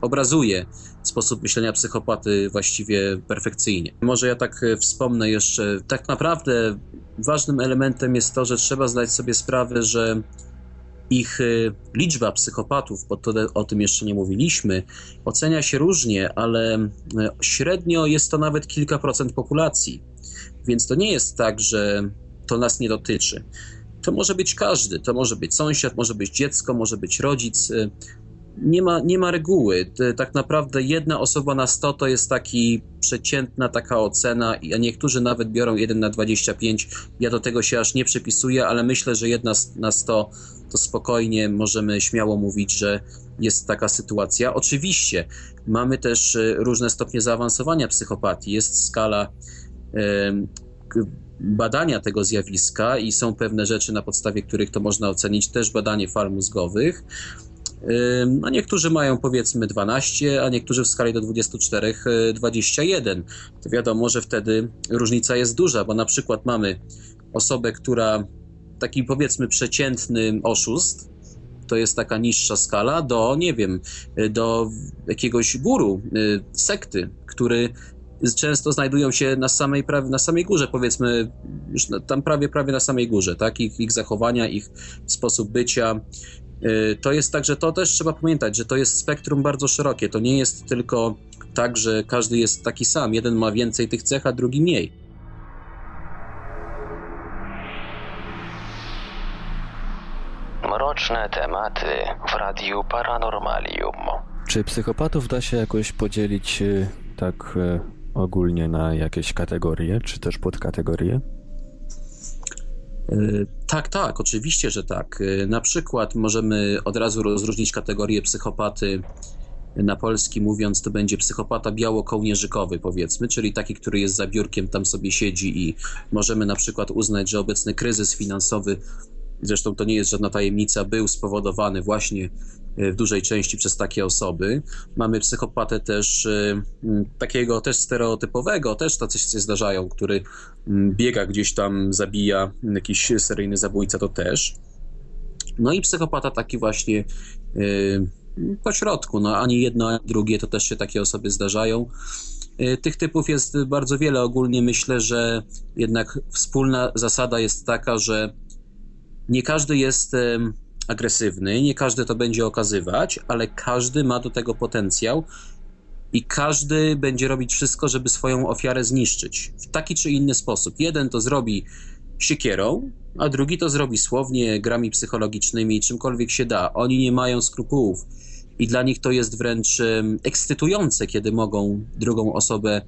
obrazuje sposób myślenia psychopaty właściwie perfekcyjnie. Może ja tak wspomnę jeszcze, tak naprawdę ważnym elementem jest to, że trzeba zdać sobie sprawę, że ich y, liczba psychopatów, bo to o tym jeszcze nie mówiliśmy, ocenia się różnie, ale y, średnio jest to nawet kilka procent populacji. Więc to nie jest tak, że to nas nie dotyczy. To może być każdy, to może być sąsiad, może być dziecko, może być rodzic. Nie ma, nie ma reguły. Tak naprawdę jedna osoba na 100 to jest taki przeciętna taka ocena, a niektórzy nawet biorą 1 na 25. Ja do tego się aż nie przypisuję, ale myślę, że jedna na 100 to spokojnie możemy śmiało mówić, że jest taka sytuacja. Oczywiście mamy też e, różne stopnie zaawansowania psychopatii. Jest skala badania tego zjawiska i są pewne rzeczy, na podstawie których to można ocenić, też badanie fal mózgowych. No niektórzy mają powiedzmy 12, a niektórzy w skali do 24 21. E, to wiadomo, że wtedy różnica jest duża, bo na przykład mamy osobę, która taki powiedzmy przeciętny oszust, to jest taka niższa skala, do, nie wiem, do jakiegoś guru, sekty, który często znajdują się na samej, prawie, na samej górze, powiedzmy, już tam prawie, prawie na samej górze, tak? Ich, ich zachowania, ich sposób bycia. To jest tak, że to też trzeba pamiętać, że to jest spektrum bardzo szerokie. To nie jest tylko tak, że każdy jest taki sam. Jeden ma więcej tych cech, a drugi mniej. Mroczne tematy w Radiu Paranormalium. Czy psychopatów da się jakoś podzielić y, tak y, ogólnie na jakieś kategorie, czy też podkategorie? Y, tak, tak, oczywiście, że tak. Na przykład możemy od razu rozróżnić kategorie psychopaty na polski mówiąc, to będzie psychopata biało-kołnierzykowy, powiedzmy, czyli taki, który jest za biurkiem, tam sobie siedzi i możemy na przykład uznać, że obecny kryzys finansowy, zresztą to nie jest żadna tajemnica, był spowodowany właśnie e, w dużej części przez takie osoby. Mamy psychopatę też e, takiego też stereotypowego, też tacy się zdarzają, który biega gdzieś tam, zabija jakiś seryjny zabójca, to też. No i psychopata taki właśnie e, po środku. No, ani jedno, ani drugie to też się takie osoby zdarzają. Tych typów jest bardzo wiele. Ogólnie myślę, że jednak wspólna zasada jest taka, że nie każdy jest agresywny, nie każdy to będzie okazywać, ale każdy ma do tego potencjał i każdy będzie robić wszystko, żeby swoją ofiarę zniszczyć w taki czy inny sposób. Jeden to zrobi siekierą, a drugi to zrobi słownie, grami psychologicznymi, czymkolwiek się da. Oni nie mają skrupułów i dla nich to jest wręcz ekscytujące, kiedy mogą drugą osobę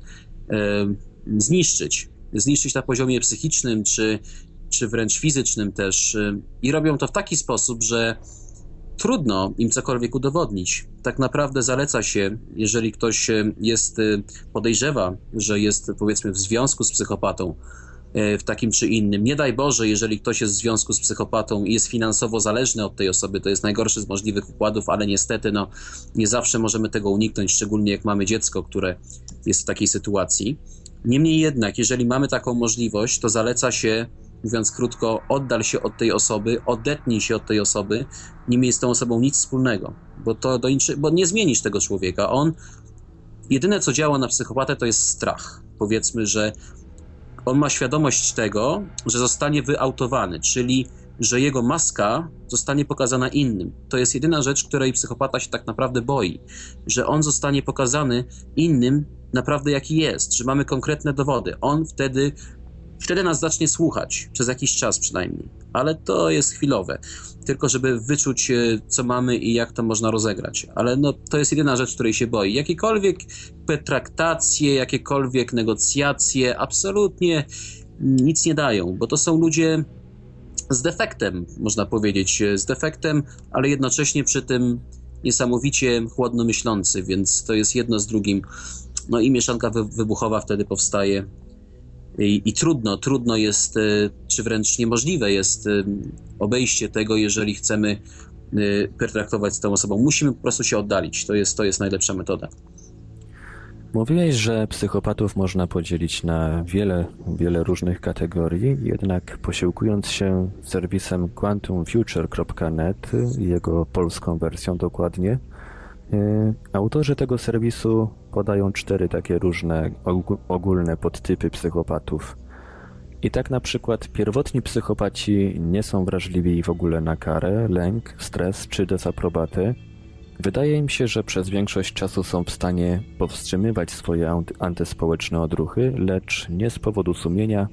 zniszczyć. Zniszczyć na poziomie psychicznym, czy, czy wręcz fizycznym też. I robią to w taki sposób, że trudno im cokolwiek udowodnić. Tak naprawdę zaleca się, jeżeli ktoś jest, podejrzewa, że jest powiedzmy w związku z psychopatą, w takim czy innym. Nie daj Boże, jeżeli ktoś jest w związku z psychopatą i jest finansowo zależny od tej osoby, to jest najgorszy z możliwych układów, ale niestety no, nie zawsze możemy tego uniknąć, szczególnie jak mamy dziecko, które jest w takiej sytuacji. Niemniej jednak, jeżeli mamy taką możliwość, to zaleca się, mówiąc krótko, oddal się od tej osoby, odetnij się od tej osoby, nie miej z tą osobą nic wspólnego, bo, to do inczy, bo nie zmienisz tego człowieka. On, jedyne co działa na psychopatę to jest strach. Powiedzmy, że on ma świadomość tego, że zostanie wyautowany, czyli że jego maska zostanie pokazana innym. To jest jedyna rzecz, której psychopata się tak naprawdę boi, że on zostanie pokazany innym naprawdę jaki jest, że mamy konkretne dowody. On wtedy Wtedy nas zacznie słuchać, przez jakiś czas przynajmniej, ale to jest chwilowe, tylko żeby wyczuć, e, co mamy i jak to można rozegrać. Ale no, to jest jedyna rzecz, której się boi. Jakiekolwiek pertraktacje, jakiekolwiek negocjacje absolutnie nic nie dają, bo to są ludzie z defektem, można powiedzieć, z defektem, ale jednocześnie przy tym niesamowicie chłodno myślący, więc to jest jedno z drugim. No i mieszanka wybuchowa wtedy powstaje i, I, trudno, trudno jest, e, czy wręcz niemożliwe jest e, obejście tego, jeżeli chcemy e, pertraktować z tą osobą. Musimy po prostu się oddalić. To jest, to jest najlepsza metoda. Mówiłeś, że psychopatów można podzielić na wiele, wiele różnych kategorii, jednak posiłkując się serwisem quantumfuture.net, jego polską wersją dokładnie, autorzy tego serwisu podają cztery takie różne ogólne podtypy psychopatów. I tak na przykład pierwotni psychopaci nie są wrażliwi w ogóle na karę, lęk, stres czy dezaprobatę. Wydaje im się, że przez większość czasu są w stanie powstrzymywać swoje antyspołeczne odruchy, lecz nie z powodu sumienia,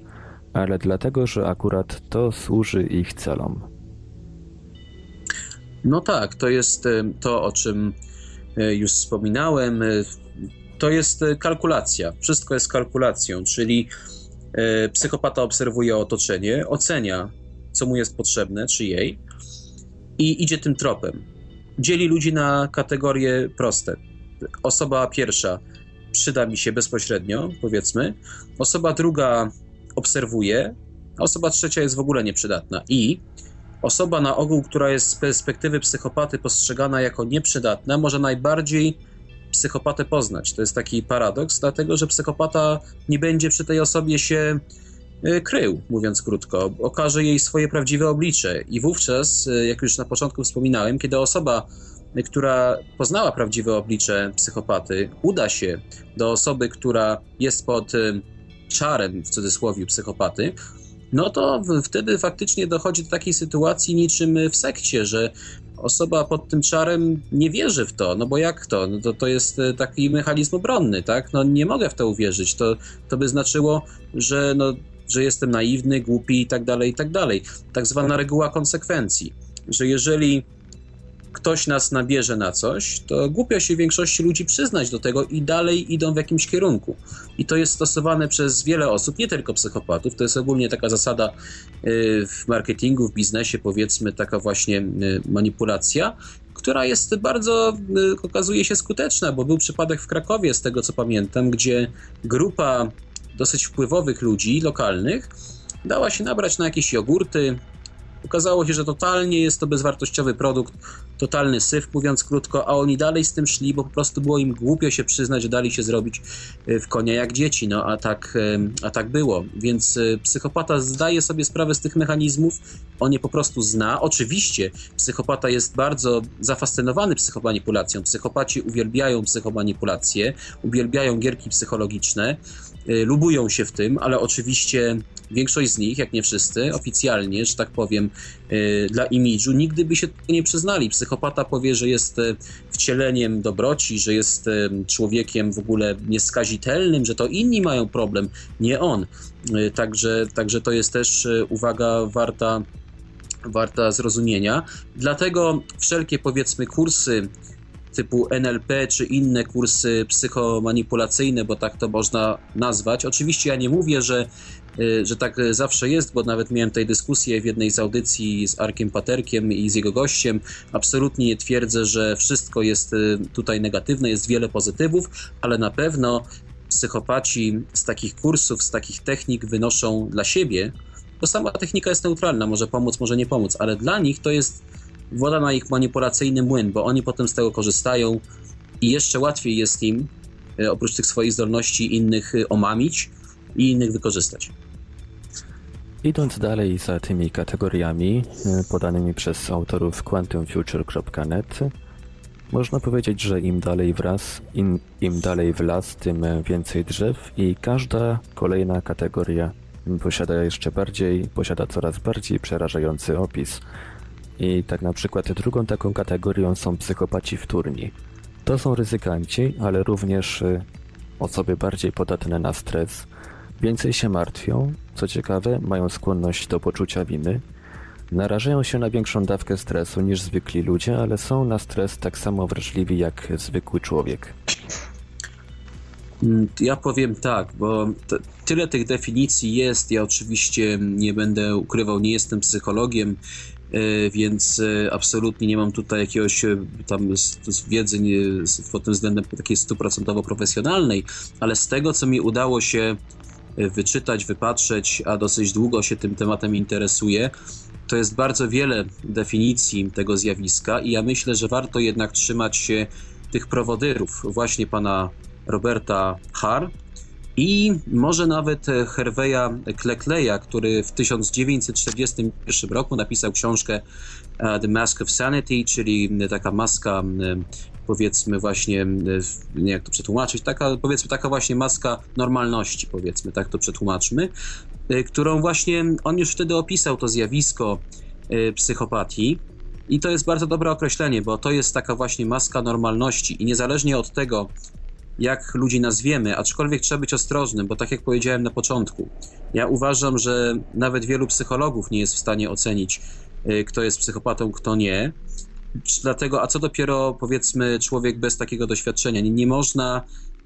ale dlatego, że akurat to służy ich celom. No tak, to jest e, to, o czym już wspominałem, e, to jest e, kalkulacja. Wszystko jest kalkulacją, czyli psychopata obserwuje otoczenie, ocenia, co mu jest potrzebne, czy jej, i idzie tym tropem. Dzieli ludzi na kategorie proste. Osoba pierwsza przyda mi się bezpośrednio, powiedzmy. Osoba druga obserwuje, a osoba trzecia jest w ogóle nieprzydatna. I Osoba na ogół, która jest z perspektywy psychopaty postrzegana jako nieprzydatna, może najbardziej psychopatę poznać. To jest taki paradoks, dlatego że psychopata nie będzie przy tej osobie się krył, mówiąc krótko, okaże jej swoje prawdziwe oblicze. I wówczas, jak już na początku wspominałem, kiedy osoba, która poznała prawdziwe oblicze psychopaty, uda się do osoby, która jest pod czarem, w cudzysłowie, psychopaty, no to wtedy faktycznie dochodzi do takiej sytuacji niczym w sekcie, że osoba pod tym czarem nie wierzy w to, no bo jak to? No to, to jest e, taki mechanizm obronny, tak? No nie mogę w to uwierzyć. To, to by znaczyło, że, no, że jestem naiwny, głupi i tak dalej, i tak dalej. Tak zwana reguła konsekwencji, że jeżeli ktoś nas nabierze na coś, to głupio się większości ludzi przyznać do tego i dalej idą w jakimś kierunku. I to jest stosowane przez wiele osób, nie tylko psychopatów. To jest ogólnie taka zasada y, w marketingu, w biznesie, powiedzmy, taka właśnie y, manipulacja, która jest bardzo, y, okazuje się skuteczna, bo był przypadek w Krakowie, z tego co pamiętam, gdzie grupa dosyć wpływowych ludzi lokalnych dała się nabrać na jakieś jogurty, Okazało się, że totalnie jest to bezwartościowy produkt, totalny syf, mówiąc krótko, a oni dalej z tym szli, bo po prostu było im głupio się przyznać, że dali się zrobić e, w konia jak dzieci, no a tak, e, a tak było. Więc e, psychopata zdaje sobie sprawę z tych mechanizmów, on je po prostu zna. Oczywiście psychopata jest bardzo zafascynowany psychomanipulacją. Psychopaci uwielbiają psychomanipulację, uwielbiają gierki psychologiczne, lubują się w tym, ale oczywiście większość z nich, jak nie wszyscy, oficjalnie, że tak powiem, y, dla imidżu, nigdy by się nie przyznali. Psychopata powie, że jest y, wcieleniem dobroci, że jest y, człowiekiem w ogóle nieskazitelnym, że to inni mają problem, nie on. Także, także to jest też uwaga warta warta zrozumienia. Dlatego wszelkie powiedzmy kursy typu NLP czy inne kursy psychomanipulacyjne, bo tak to można nazwać. Oczywiście ja nie mówię, że że tak zawsze jest, bo nawet miałem tej dyskusję w jednej z audycji z Arkiem Paterkiem i z jego gościem. Absolutnie nie twierdzę, że wszystko jest y, tutaj negatywne, jest wiele pozytywów, ale na pewno psychopaci z takich kursów, z takich technik wynoszą dla siebie, bo sama technika jest neutralna, może pomóc, może nie pomóc, ale dla nich to jest woda na ich manipulacyjny młyn, bo oni potem z tego korzystają i jeszcze łatwiej jest im, y, oprócz tych swoich zdolności, innych omamić i innych wykorzystać. Idąc dalej za tymi kategoriami e, podanymi przez autorów quantumfuture.net, można powiedzieć, że im dalej wraz, im, im dalej w las, tym więcej drzew i każda kolejna kategoria posiada jeszcze bardziej, posiada coraz bardziej przerażający opis. I tak na przykład drugą taką kategorią są psychopaci wtórni. To są ryzykanci, ale również e, osoby bardziej podatne na stres, Więcej się martwią, co ciekawe, mają skłonność do poczucia winy, narażają się na większą dawkę stresu niż zwykli ludzie, ale są na stres tak samo wrażliwi jak zwykły człowiek. Mm, ja powiem tak, bo tyle tych definicji jest. Ja oczywiście nie będę ukrywał, nie jestem psychologiem, e, więc e, absolutnie nie mam tutaj jakiegoś e, tam wiedzy pod tym względem takiej stuprocentowo profesjonalnej, ale z tego, co mi udało się wyczytać, wypatrzeć, a dosyć długo się tym tematem interesuje, to jest bardzo wiele definicji tego zjawiska i ja myślę, że warto jednak trzymać się tych prowodyrów, właśnie pana Roberta Har i może nawet Herveya Klekleja, który w 1941 roku napisał książkę e, The Mask of Sanity, czyli taka maska powiedzmy właśnie, nie jak to przetłumaczyć, taka powiedzmy taka właśnie maska normalności, powiedzmy, tak to przetłumaczmy, y, którą właśnie on już wtedy opisał to zjawisko y, psychopatii. I to jest bardzo dobre określenie, bo to jest taka właśnie maska normalności i niezależnie od tego, jak ludzi nazwiemy, aczkolwiek trzeba być ostrożnym, bo tak jak powiedziałem na początku, ja uważam, że nawet wielu psychologów nie jest w stanie ocenić, kto jest psychopatą, kto nie. Dlatego, a co dopiero powiedzmy człowiek bez takiego doświadczenia? Nie, nie można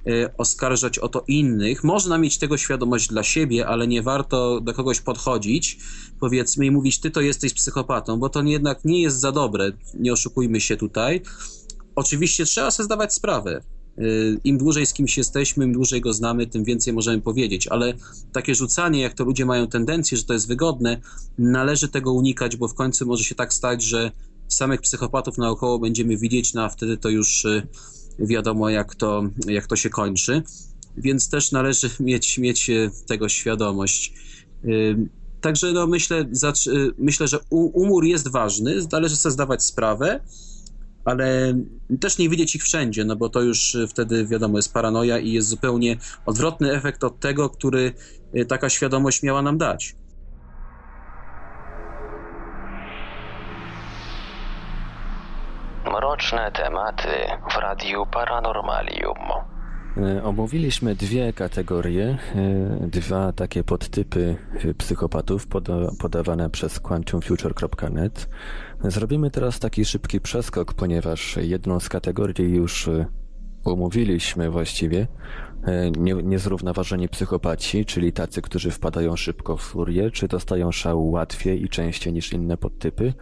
y, oskarżać o to innych. Można mieć tego świadomość dla siebie, ale nie warto do kogoś podchodzić, powiedzmy, i mówić, ty to jesteś psychopatą, bo to jednak nie jest za dobre. Nie oszukujmy się tutaj. Oczywiście trzeba sobie zdawać sprawę. Y, Im dłużej z kimś jesteśmy, im dłużej go znamy, tym więcej możemy powiedzieć, ale takie rzucanie, jak to ludzie mają tendencję, że to jest wygodne, należy tego unikać, bo w końcu może się tak stać, że samych psychopatów naokoło będziemy widzieć, no a wtedy to już y, wiadomo, jak to, jak to się kończy. Więc też należy mieć, mieć y, tego świadomość. Także no myślę, myślę, że umór jest ważny, należy sobie zdawać sprawę, ale też nie widzieć ich wszędzie, no bo to już wtedy wiadomo jest paranoja i jest zupełnie odwrotny efekt od tego, który taka świadomość miała nam dać. Mroczne tematy w Radiu Paranormalium. E, omówiliśmy dwie kategorie, e, dwa takie podtypy psychopatów podawane przez quantumfuture.net. Zrobimy teraz taki szybki przeskok, ponieważ jedną z kategorii już e, omówiliśmy właściwie. Niezrównoważeni psychopaci, czyli tacy, którzy wpadają szybko w furię, czy dostają szału łatwiej i częściej niż inne podtypy.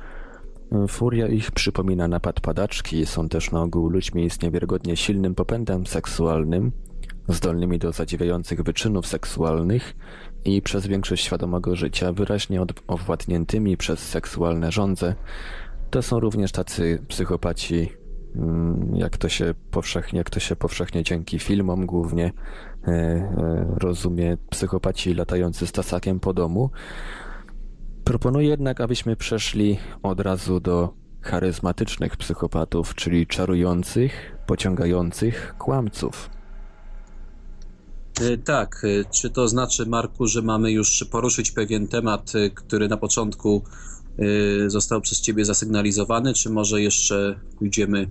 Furia ich przypomina napad padaczki, są też na ogół ludźmi z niewiarygodnie silnym popędem seksualnym, zdolnymi do zadziwiających wyczynów seksualnych i przez większość świadomego życia wyraźnie owładniętymi przez seksualne żądze. To są również tacy psychopaci, mm, jak to się powszechnie, jak to się powszechnie dzięki filmom głównie e, e, rozumie, psychopaci latający z tasakiem po domu, Proponuję jednak, abyśmy przeszli od razu do charyzmatycznych psychopatów, czyli czarujących, pociągających kłamców. E, tak, e, czy to znaczy, Marku, że mamy już poruszyć pewien temat, e, który na początku został przez Ciebie zasygnalizowany, czy może jeszcze pójdziemy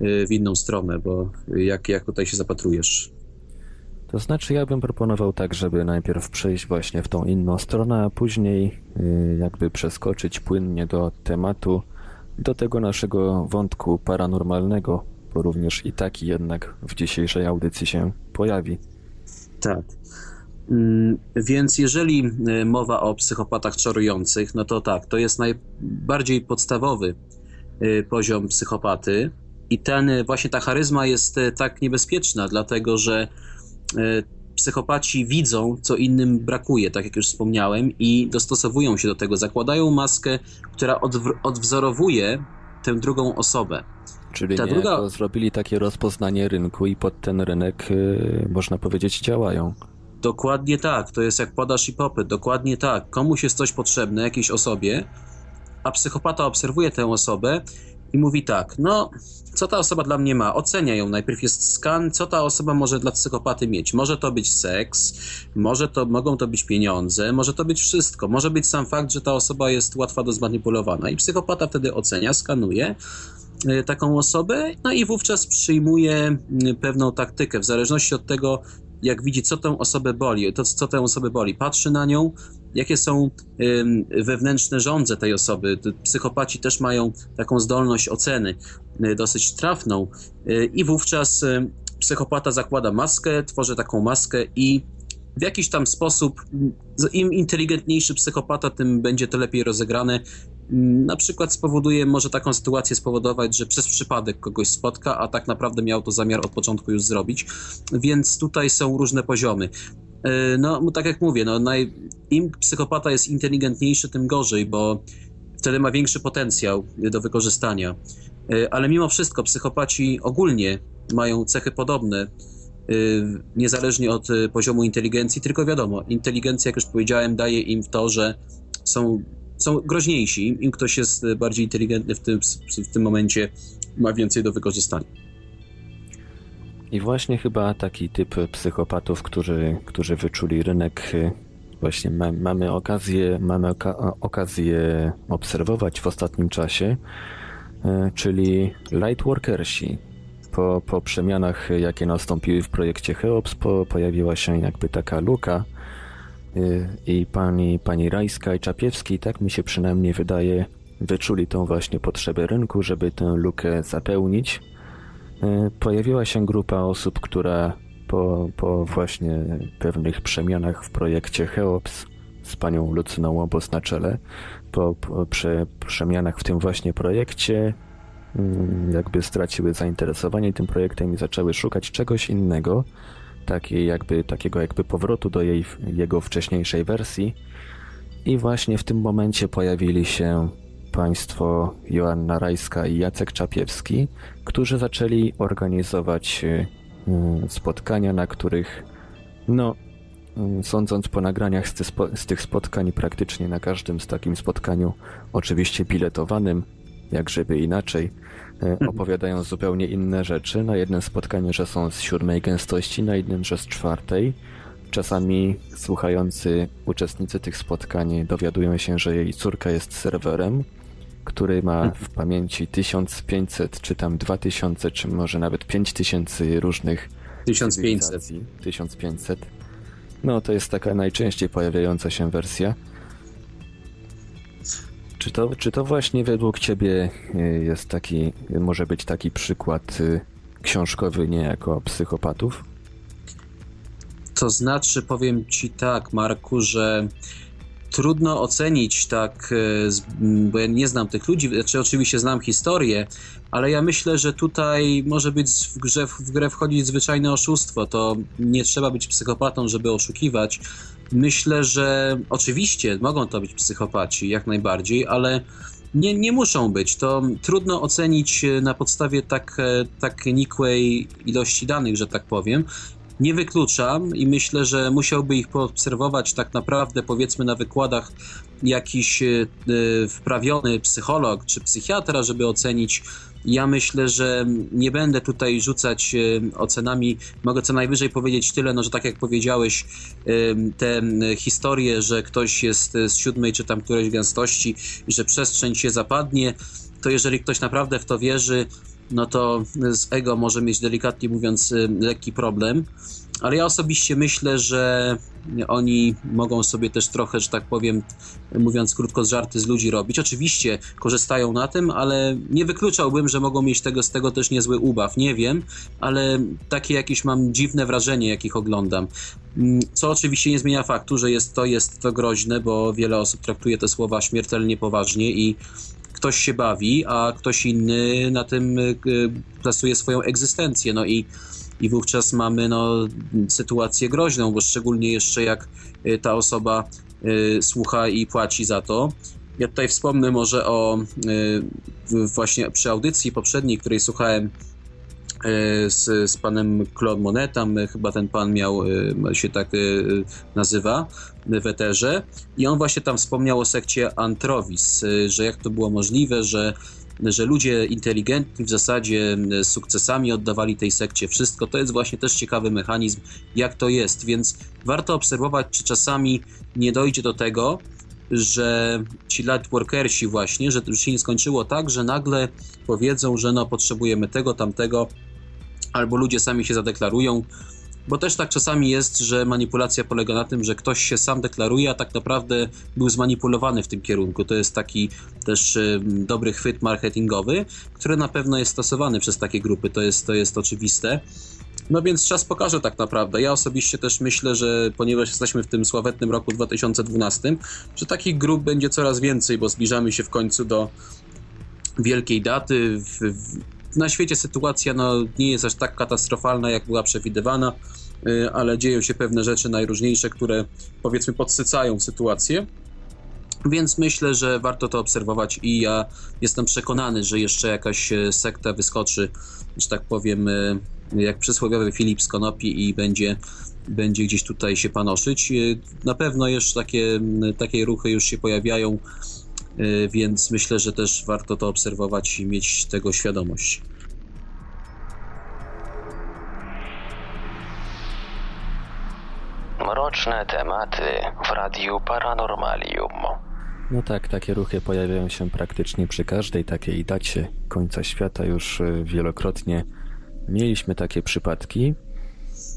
w inną stronę, bo jak, jak tutaj się zapatrujesz? To znaczy, ja bym proponował tak, żeby najpierw przejść właśnie w tą inną stronę, a później y, jakby przeskoczyć płynnie do tematu, do tego naszego wątku paranormalnego, bo również i taki jednak w dzisiejszej audycji się pojawi. Tak. Mm, więc jeżeli y, mowa o psychopatach czarujących, no to tak, to jest najbardziej podstawowy y, poziom psychopaty. I ten, właśnie ta charyzma jest tak niebezpieczna, dlatego że psychopaci widzą, co innym brakuje, tak jak już wspomniałem, i dostosowują się do tego. Zakładają maskę, która odwzorowuje tę drugą osobę. Czyli Ta druga... zrobili takie rozpoznanie rynku i pod ten rynek, yy, można powiedzieć, działają. Dokładnie tak. To jest jak podaż i popyt. Dokładnie tak. Komuś jest coś potrzebne, jakiejś osobie, a psychopata obserwuje tę osobę i mówi tak, no co ta osoba dla mnie ma? Ocenia ją. Najpierw jest skan, co ta osoba może dla psychopaty mieć. Może to być seks, może to, mogą to być pieniądze, może to być wszystko. Może być sam fakt, że ta osoba jest łatwa do zmanipulowania. I psychopata wtedy ocenia, skanuje e, taką osobę, no i wówczas przyjmuje pewną taktykę, w zależności od tego, jak widzi, co tę osobę boli, to co tę osobę boli, patrzy na nią, jakie są wewnętrzne żądze tej osoby. Psychopaci też mają taką zdolność oceny y, dosyć trafną y, i wówczas y, psychopata zakłada maskę, tworzy taką maskę i w jakiś tam sposób, im inteligentniejszy psychopata, tym będzie to lepiej rozegrane. Na przykład spowoduje, może taką sytuację spowodować, że przez przypadek kogoś spotka, a tak naprawdę miał to zamiar od początku już zrobić. Więc tutaj są różne poziomy. E, no, tak jak mówię, no, naj, im psychopata jest inteligentniejszy, tym gorzej, bo wtedy ma większy potencjał do wykorzystania. E, ale mimo wszystko psychopaci ogólnie mają cechy podobne, e, niezależnie od poziomu inteligencji, tylko wiadomo, inteligencja, jak już powiedziałem, daje im w to, że są, są groźniejsi. Im ktoś jest bardziej inteligentny w tym, w tym momencie, ma więcej do wykorzystania. I właśnie chyba taki typ psychopatów, którzy, którzy wyczuli rynek, y, właśnie ma, mamy okazję, mamy oka okazję obserwować w ostatnim czasie, y, czyli lightworkersi. Po, po przemianach, jakie nastąpiły w projekcie Cheops, po, pojawiła się jakby taka luka y, i pani, pani Rajska i Czapiewski, tak mi się przynajmniej wydaje, wyczuli tą właśnie potrzebę rynku, żeby tę lukę zapełnić pojawiła się grupa osób, która po, po właśnie pewnych przemianach w projekcie Cheops z panią Lucyną Łobos na czele, po, po prze, przemianach w tym właśnie projekcie mm, jakby straciły zainteresowanie tym projektem i zaczęły szukać czegoś innego, takiej jakby, takiego jakby powrotu do jej, jego wcześniejszej wersji. I właśnie w tym momencie pojawili się państwo Joanna Rajska i Jacek Czapiewski, którzy zaczęli organizować y, y, spotkania, na których no, Mm, sądząc po nagraniach z, z tych spotkań, praktycznie na każdym z takim spotkaniu, oczywiście biletowanym, jak żeby inaczej, mhm. opowiadają zupełnie inne rzeczy. Na jednym spotkaniu, że są z siódmej gęstości, na innym, że z czwartej. Czasami słuchający uczestnicy tych spotkań dowiadują się, że jej córka jest serwerem, który ma mhm. w pamięci 1500, czy tam 2000, czy może nawet 5000 różnych 1500. 1500. No, to jest taka najczęściej pojawiająca się wersja. Czy to, czy to właśnie według Ciebie y, jest taki, może być taki przykład y, książkowy niejako psychopatów? To znaczy, powiem Ci tak, Marku, że trudno ocenić tak, y, bo ja nie znam tych ludzi, znaczy oczywiście znam historię, ale ja myślę, że tutaj może być w grze, w grę wchodzić zwyczajne oszustwo. To nie trzeba być psychopatą, żeby oszukiwać. Myślę, że oczywiście mogą to być psychopaci, jak najbardziej, ale nie, nie muszą być. To trudno ocenić na podstawie tak, tak nikłej ilości danych, że tak powiem. Nie wykluczam i myślę, że musiałby ich poobserwować tak naprawdę, powiedzmy, na wykładach jakiś e, wprawiony psycholog czy psychiatra, żeby ocenić ja myślę, że nie będę tutaj rzucać e, ocenami. Mogę co najwyżej powiedzieć tyle, no, że tak jak powiedziałeś, te historie, że ktoś jest z siódmej czy tam którejś gęstości i że przestrzeń się zapadnie, to jeżeli ktoś naprawdę w to wierzy, no to z ego może mieć delikatnie mówiąc e, lekki problem. Ale ja osobiście myślę, że oni mogą sobie też trochę, że tak powiem, mówiąc krótko, z żarty z ludzi robić. Oczywiście korzystają na tym, ale nie wykluczałbym, że mogą mieć tego, z tego też niezły ubaw. Nie wiem, ale takie jakieś mam dziwne wrażenie, jakich oglądam. Mm, co oczywiście nie zmienia faktu, że jest to, jest to groźne, bo wiele osób traktuje te słowa śmiertelnie poważnie i ktoś się bawi, a ktoś inny na tym y, plasuje swoją egzystencję. No i i wówczas mamy no, sytuację groźną, bo szczególnie jeszcze jak y, ta osoba y, słucha i płaci za to. Ja tutaj wspomnę może o właśnie przy audycji poprzedniej, której słuchałem z, z panem Claude Monetam, chyba ten pan miał, się tak nazywa w eterze i on właśnie tam wspomniał o sekcie Antrovis, że jak to było możliwe, że że ludzie inteligentni w zasadzie z sukcesami oddawali tej sekcie wszystko. To jest właśnie też ciekawy mechanizm, jak to jest, więc warto obserwować, czy czasami nie dojdzie do tego, że ci lightworkersi właśnie, że to już się nie skończyło tak, że nagle powiedzą, że no potrzebujemy tego, tamtego, albo ludzie sami się zadeklarują, bo też tak czasami jest, że manipulacja polega na tym, że ktoś się sam deklaruje, a tak naprawdę był zmanipulowany w tym kierunku. To jest taki też dobry chwyt marketingowy, który na pewno jest stosowany przez takie grupy, to jest, to jest oczywiste. No więc czas pokaże tak naprawdę. Ja osobiście też myślę, że ponieważ jesteśmy w tym sławetnym roku 2012, że takich grup będzie coraz więcej, bo zbliżamy się w końcu do wielkiej daty. W, w, na świecie sytuacja no, nie jest aż tak katastrofalna, jak była przewidywana, y, ale dzieją się pewne rzeczy najróżniejsze, które powiedzmy podsycają sytuację. Więc myślę, że warto to obserwować i ja jestem przekonany, że jeszcze jakaś e, sekta wyskoczy, że tak powiem, e, jak przysłowiowy Filip z Konopi i będzie, będzie gdzieś tutaj się panoszyć. E, na pewno jeszcze takie, takie ruchy już się pojawiają więc myślę, że też warto to obserwować i mieć tego świadomość. Mroczne tematy w Radiu Paranormalium. No tak, takie ruchy pojawiają się praktycznie przy każdej takiej dacie końca świata. Już y, wielokrotnie mieliśmy takie przypadki.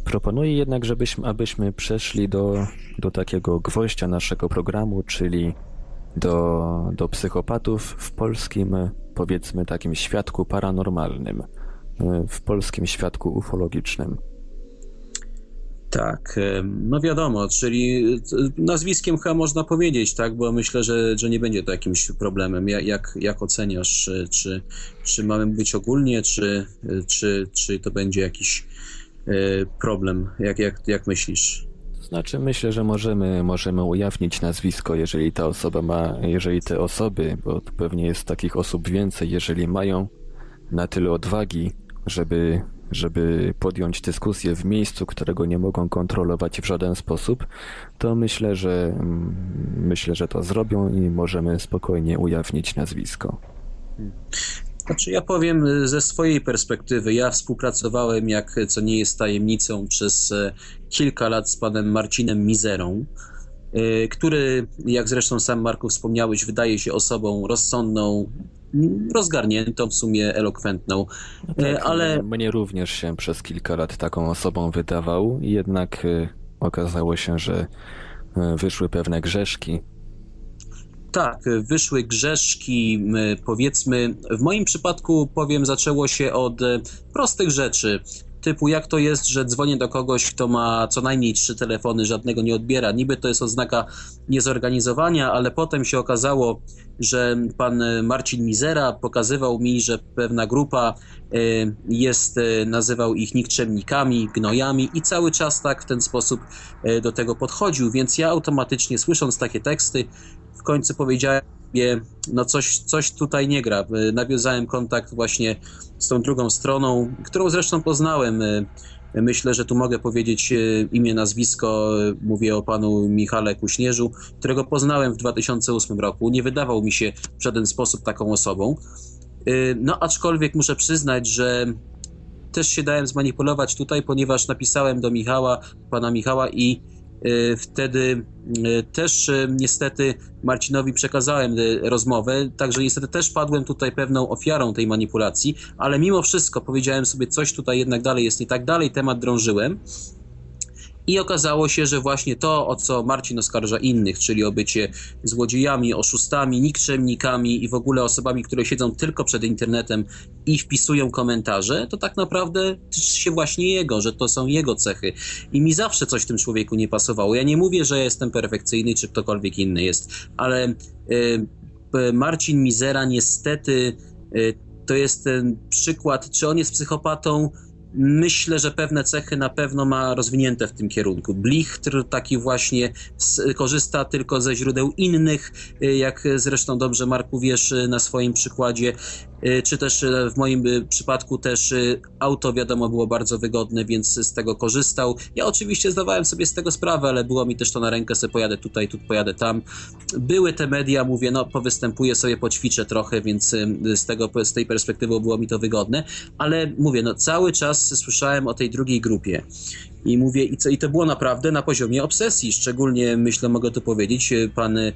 Proponuję jednak, żebyśmy, abyśmy przeszli do, do takiego gwoździa naszego programu, czyli do, do psychopatów w polskim, powiedzmy, takim świadku paranormalnym, w polskim świadku ufologicznym. Tak, no wiadomo, czyli nazwiskiem chyba można powiedzieć, tak, bo myślę, że, że nie będzie to jakimś problemem. Jak, jak oceniasz, czy, czy mamy mówić ogólnie, czy, czy, czy to będzie jakiś e, problem? Jak, jak, jak myślisz? Znaczy myślę, że możemy, możemy ujawnić nazwisko, jeżeli ta osoba ma, jeżeli te osoby, bo pewnie jest takich osób więcej, jeżeli mają na tyle odwagi, żeby żeby podjąć dyskusję w miejscu, którego nie mogą kontrolować w żaden sposób, to myślę, że mm, myślę, że to zrobią i możemy spokojnie ujawnić nazwisko. Znaczy ja powiem y, ze swojej perspektywy. Ja współpracowałem, jak co nie jest tajemnicą, przez e, kilka lat z panem Marcinem Mizerą, y, który, jak zresztą sam Marku wspomniałeś, wydaje się osobą rozsądną, rozgarniętą, w sumie elokwentną, no tak, e, ale... Mnie również się przez kilka lat taką osobą wydawał, jednak e, okazało się, że wyszły pewne grzeszki tak, wyszły grzeszki, powiedzmy, w moim przypadku powiem, zaczęło się od e, prostych rzeczy. Typu, jak to jest, że dzwonię do kogoś, kto ma co najmniej trzy telefony, żadnego nie odbiera. Niby to jest oznaka niezorganizowania, ale potem się okazało, że pan Marcin Mizera pokazywał mi, że pewna grupa e, jest, e, nazywał ich nikczemnikami, gnojami i cały czas tak w ten sposób do tego podchodził, więc ja automatycznie słysząc takie teksty, w końcu powiedziałem, no coś, coś tutaj nie gra. Nawiązałem kontakt właśnie z tą drugą stroną, którą zresztą poznałem. Myślę, że tu mogę powiedzieć e, imię, nazwisko. Mówię o panu Michale Kuśnierzu, którego poznałem w 2008 roku. Nie wydawał mi się w żaden sposób taką osobą. No, aczkolwiek muszę przyznać, że też się dałem zmanipulować tutaj, ponieważ napisałem do Michała, pana Michała i Y, wtedy y, też y, niestety Marcinowi przekazałem rozmowę, także niestety też padłem tutaj pewną ofiarą tej manipulacji, ale mimo wszystko powiedziałem sobie, coś tutaj jednak dalej jest nie tak, dalej temat drążyłem i okazało się, że właśnie to, o co Marcin oskarża innych, czyli o bycie złodziejami, oszustami, nikczemnikami i w ogóle osobami, które siedzą tylko przed internetem i wpisują komentarze, to tak naprawdę tyczy się właśnie jego, że to są jego cechy. I mi zawsze coś w tym człowieku nie pasowało. Ja nie mówię, że jestem perfekcyjny, czy ktokolwiek inny jest, ale y, Marcin Mizera niestety y, to jest ten przykład, czy on jest psychopatą, Myślę, że pewne cechy na pewno ma rozwinięte w tym kierunku. Blichtr taki właśnie korzysta tylko ze źródeł innych, y, jak zresztą dobrze Marku wiesz y, na swoim przykładzie, y, czy też w moim przypadku też auto wiadomo było bardzo wygodne, więc z tego korzystał. Ja oczywiście zdawałem sobie z tego sprawę, ale było mi też to na rękę, sobie pojadę tutaj, tu pojadę tam. Były te media, mówię, no powystępuję sobie, poćwiczę trochę, więc z, tego, z tej perspektywy było mi to wygodne, ale mówię, no cały czas słyszałem o tej drugiej grupie. I mówię, i, co, i to było naprawdę na poziomie obsesji. Szczególnie, myślę, mogę to powiedzieć, e, pan, e,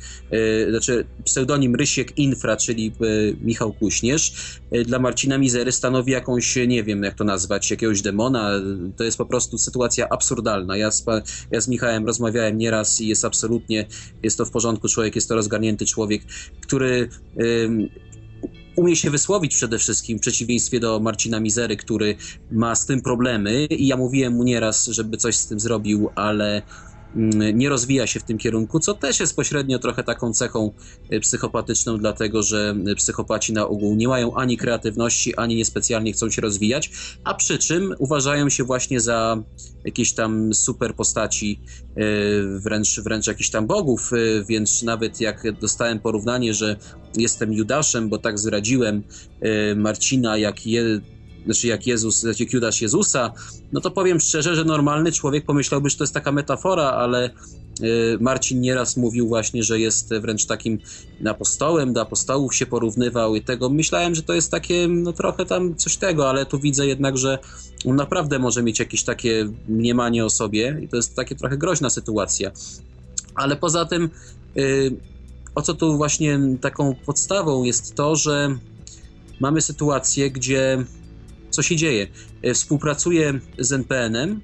znaczy pseudonim Rysiek Infra, czyli e, Michał Kuśnierz, e, dla Marcina Mizery stanowi jakąś, nie wiem jak to nazwać, jakiegoś demona. To jest po prostu sytuacja absurdalna. Ja z, ja z Michałem rozmawiałem nieraz i jest absolutnie, jest to w porządku człowiek, jest to rozgarnięty człowiek, który umie się wysłowić przede wszystkim, w przeciwieństwie do Marcina Mizery, który ma z tym problemy. I ja mówiłem mu nieraz, żeby coś z tym zrobił, ale nie rozwija się w tym kierunku, co też jest pośrednio trochę taką cechą y, psychopatyczną, dlatego że y, psychopaci na ogół nie mają ani kreatywności, ani niespecjalnie chcą się rozwijać, a przy czym uważają się właśnie za jakieś tam super postaci, y, wręcz, wręcz jakichś tam bogów, więc nawet jak dostałem porównanie, że jestem Judaszem, bo tak zradziłem Marcina, jak je, znaczy jak Jezus, jak Judasz Jezusa, no to powiem szczerze, że normalny człowiek pomyślałby, że to jest taka metafora, ale y, Marcin nieraz mówił właśnie, że jest wręcz takim apostołem, do apostołów się porównywał i tego. Myślałem, że to jest takie, no trochę tam coś tego, ale tu widzę jednak, że on naprawdę może mieć jakieś takie mniemanie o sobie i to jest takie trochę groźna sytuacja. Ale poza tym, y, o co tu właśnie taką podstawą jest to, że mamy sytuację, gdzie co się dzieje? E, współpracuje z NPN-em,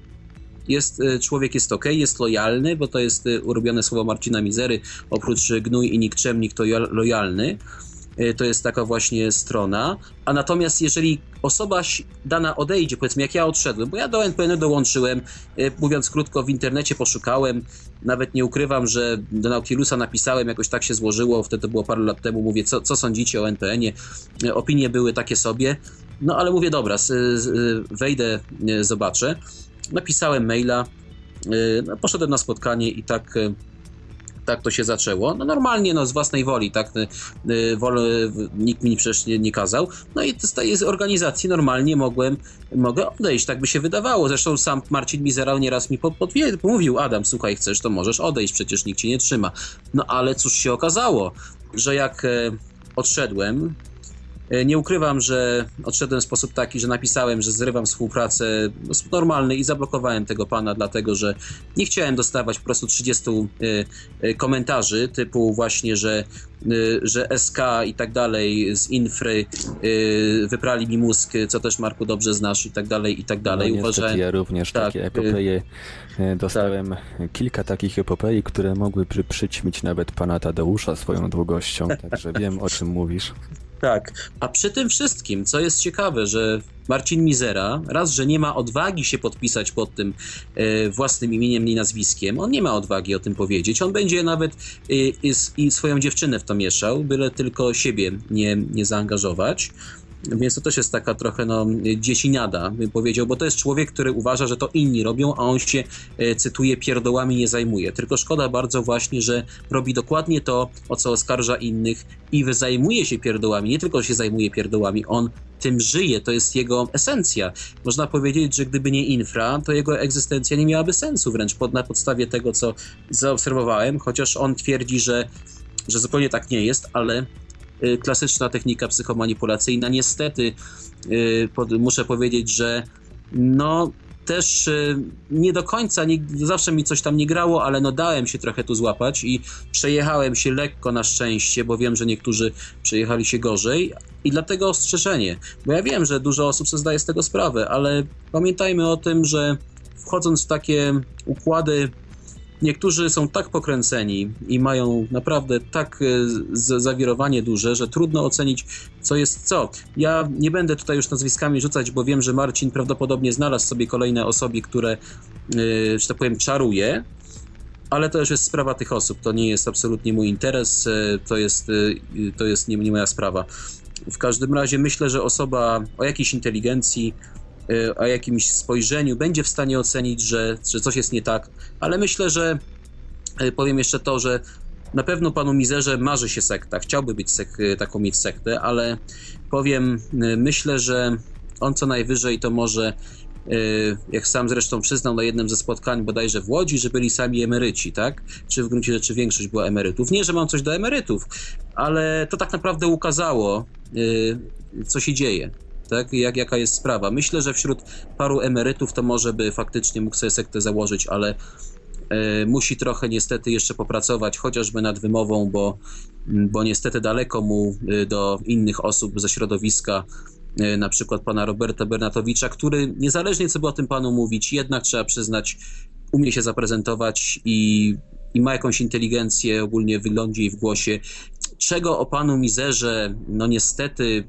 jest, e, człowiek jest ok, jest lojalny, bo to jest e, urobione słowo Marcina Mizery, oprócz gnój i nikczemnik to lojalny. To jest taka właśnie strona. A natomiast jeżeli osoba dana odejdzie, powiedzmy jak ja odszedłem, bo ja do NPN-u dołączyłem, mówiąc krótko, w internecie poszukałem, nawet nie ukrywam, że do Nautilusa napisałem, jakoś tak się złożyło, wtedy to było parę lat temu, mówię, co, co sądzicie o NPN-ie. Opinie były takie sobie. No ale mówię, dobra, wejdę, zobaczę. Napisałem maila, no, poszedłem na spotkanie i tak, tak to się zaczęło. No normalnie, no z własnej woli, tak, y, wol, nikt mi przecież nie, nie kazał. No i z tej organizacji normalnie mogłem, mogę odejść, tak by się wydawało. Zresztą sam Marcin Mizerał nieraz mi mówił, Adam, słuchaj, chcesz, to możesz odejść, przecież nikt cię nie trzyma. No ale cóż się okazało, że jak e, odszedłem, E, nie ukrywam, że odszedłem w sposób taki, że napisałem, że zrywam współpracę w sposób normalny i zablokowałem tego pana, dlatego że nie chciałem dostawać po prostu 30 e, e, komentarzy typu właśnie, że, że SK i tak dalej z infry wyprali mi mózg, co też Marku dobrze znasz i tak dalej, i tak dalej. No, Uważałem, ja również tak, takie epopeje dostałem tak. kilka takich epopei, które mogły przyćmić nawet pana Tadeusza swoją długością, także wiem o czym mówisz. Tak. A przy tym wszystkim, co jest ciekawe, że Marcin Mizera, raz, że nie ma odwagi się podpisać pod tym e, własnym imieniem i nazwiskiem, on nie ma odwagi o tym powiedzieć. On będzie nawet e, i swoją dziewczynę w to mieszał, byle tylko siebie nie, nie zaangażować. Więc to też jest taka trochę no, dziesiniada, bym powiedział, bo to jest człowiek, który uważa, że to inni robią, a on się, e, cytuję, pierdołami nie zajmuje. Tylko szkoda bardzo właśnie, że robi dokładnie to, o co oskarża innych i zajmuje się pierdołami. Nie tylko się zajmuje pierdołami, on tym żyje, to jest jego esencja. Można powiedzieć, że gdyby nie infra, to jego egzystencja nie miałaby sensu wręcz pod, na podstawie tego, co zaobserwowałem, chociaż on twierdzi, że, że zupełnie tak nie jest, ale klasyczna technika psychomanipulacyjna. Niestety y, muszę powiedzieć, że no też y, nie do końca, nie, zawsze mi coś tam nie grało, ale no dałem się trochę tu złapać i przejechałem się lekko na szczęście, bo wiem, że niektórzy przejechali się gorzej i dlatego ostrzeżenie, bo ja wiem, że dużo osób sobie zdaje z tego sprawę, ale pamiętajmy o tym, że wchodząc w takie układy Niektórzy są tak pokręceni i mają naprawdę tak e, zawirowanie duże, że trudno ocenić, co jest co. Ja nie będę tutaj już nazwiskami rzucać, bo wiem, że Marcin prawdopodobnie znalazł sobie kolejne osoby, które, e, że tak powiem, czaruje, ale to już jest sprawa tych osób. To nie jest absolutnie mój interes, e, to jest, to jest nie, nie moja sprawa. W każdym razie myślę, że osoba o jakiejś inteligencji, o jakimś spojrzeniu będzie w stanie ocenić, że, że coś jest nie tak, ale myślę, że y, powiem jeszcze to, że na pewno panu Mizerze marzy się sekta, chciałby być sek y, taką mieć sektę, ale powiem, myślę, że on co najwyżej to może, jak sam zresztą przyznał na jednym ze spotkań bodajże w Łodzi, że byli sami emeryci, tak? Czy w gruncie rzeczy większość była emerytów. Nie, że mam coś do emerytów, ale to tak naprawdę ukazało, co się dzieje tak? Jak, jaka jest sprawa. Myślę, że wśród paru emerytów to może by faktycznie mógł sobie sektę założyć, ale e, musi trochę niestety jeszcze popracować, chociażby nad wymową, bo, bo niestety daleko mu e, do innych osób ze środowiska, e, na przykład pana Roberta Bernatowicza, który niezależnie co by o tym panu mówić, jednak trzeba przyznać, umie się zaprezentować i, i ma jakąś inteligencję ogólnie w wyglądzie i w głosie, czego o panu Mizerze, no niestety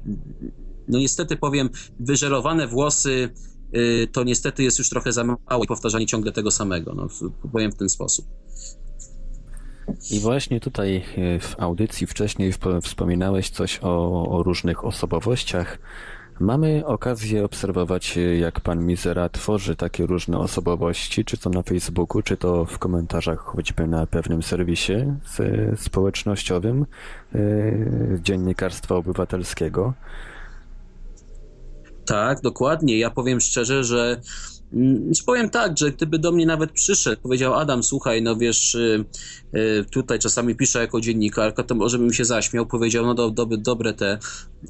no niestety powiem, wyżerowane włosy y, to niestety jest już trochę za mało i powtarzanie ciągle tego samego, no, powiem w ten sposób. I właśnie tutaj y, w audycji wcześniej wspominałeś coś o, o, różnych osobowościach. Mamy okazję obserwować, y, jak pan Mizera tworzy takie różne osobowości, czy to na Facebooku, czy to w komentarzach choćby na pewnym serwisie społecznościowym Dziennikarstwa Obywatelskiego. Tak, dokładnie. Ja powiem szczerze, że mm, powiem tak, że gdyby do mnie nawet przyszedł, powiedział Adam, słuchaj, no wiesz, y, y, tutaj czasami piszę jako dziennikarka, to może bym się zaśmiał, powiedział, no do, do, dobre te,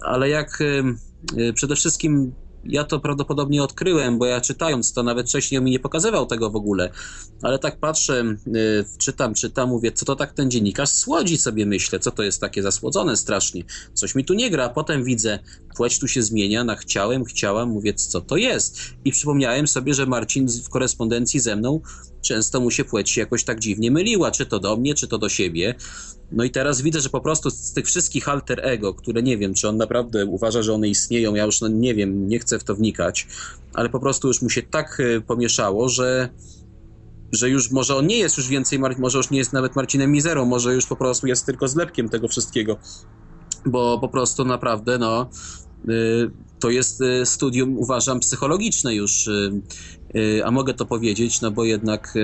ale jak y, przede wszystkim ja to prawdopodobnie odkryłem, bo ja czytając to nawet wcześniej on mi nie pokazywał tego w ogóle, ale tak patrzę, y, czytam, czytam, mówię, co to tak ten dziennikarz słodzi sobie myślę, co to jest takie zasłodzone strasznie, coś mi tu nie gra, potem widzę, płeć tu się zmienia, na chciałem, chciałam, mówię, co to jest? I przypomniałem sobie, że Marcin w korespondencji ze mną często mu się płeć jakoś tak dziwnie myliła, czy to do mnie, czy to do siebie. No i teraz widzę, że po prostu z tych wszystkich alter ego, które nie wiem, czy on naprawdę uważa, że one istnieją, ja już no nie wiem, nie chcę w to wnikać, ale po prostu już mu się tak e, pomieszało, że że już może on nie jest już więcej, może już nie jest nawet Marcinem Mizerą, może już po prostu jest tylko zlepkiem tego wszystkiego, bo po prostu naprawdę, no, e, to jest e, studium, uważam, psychologiczne już, a mogę to powiedzieć, no bo jednak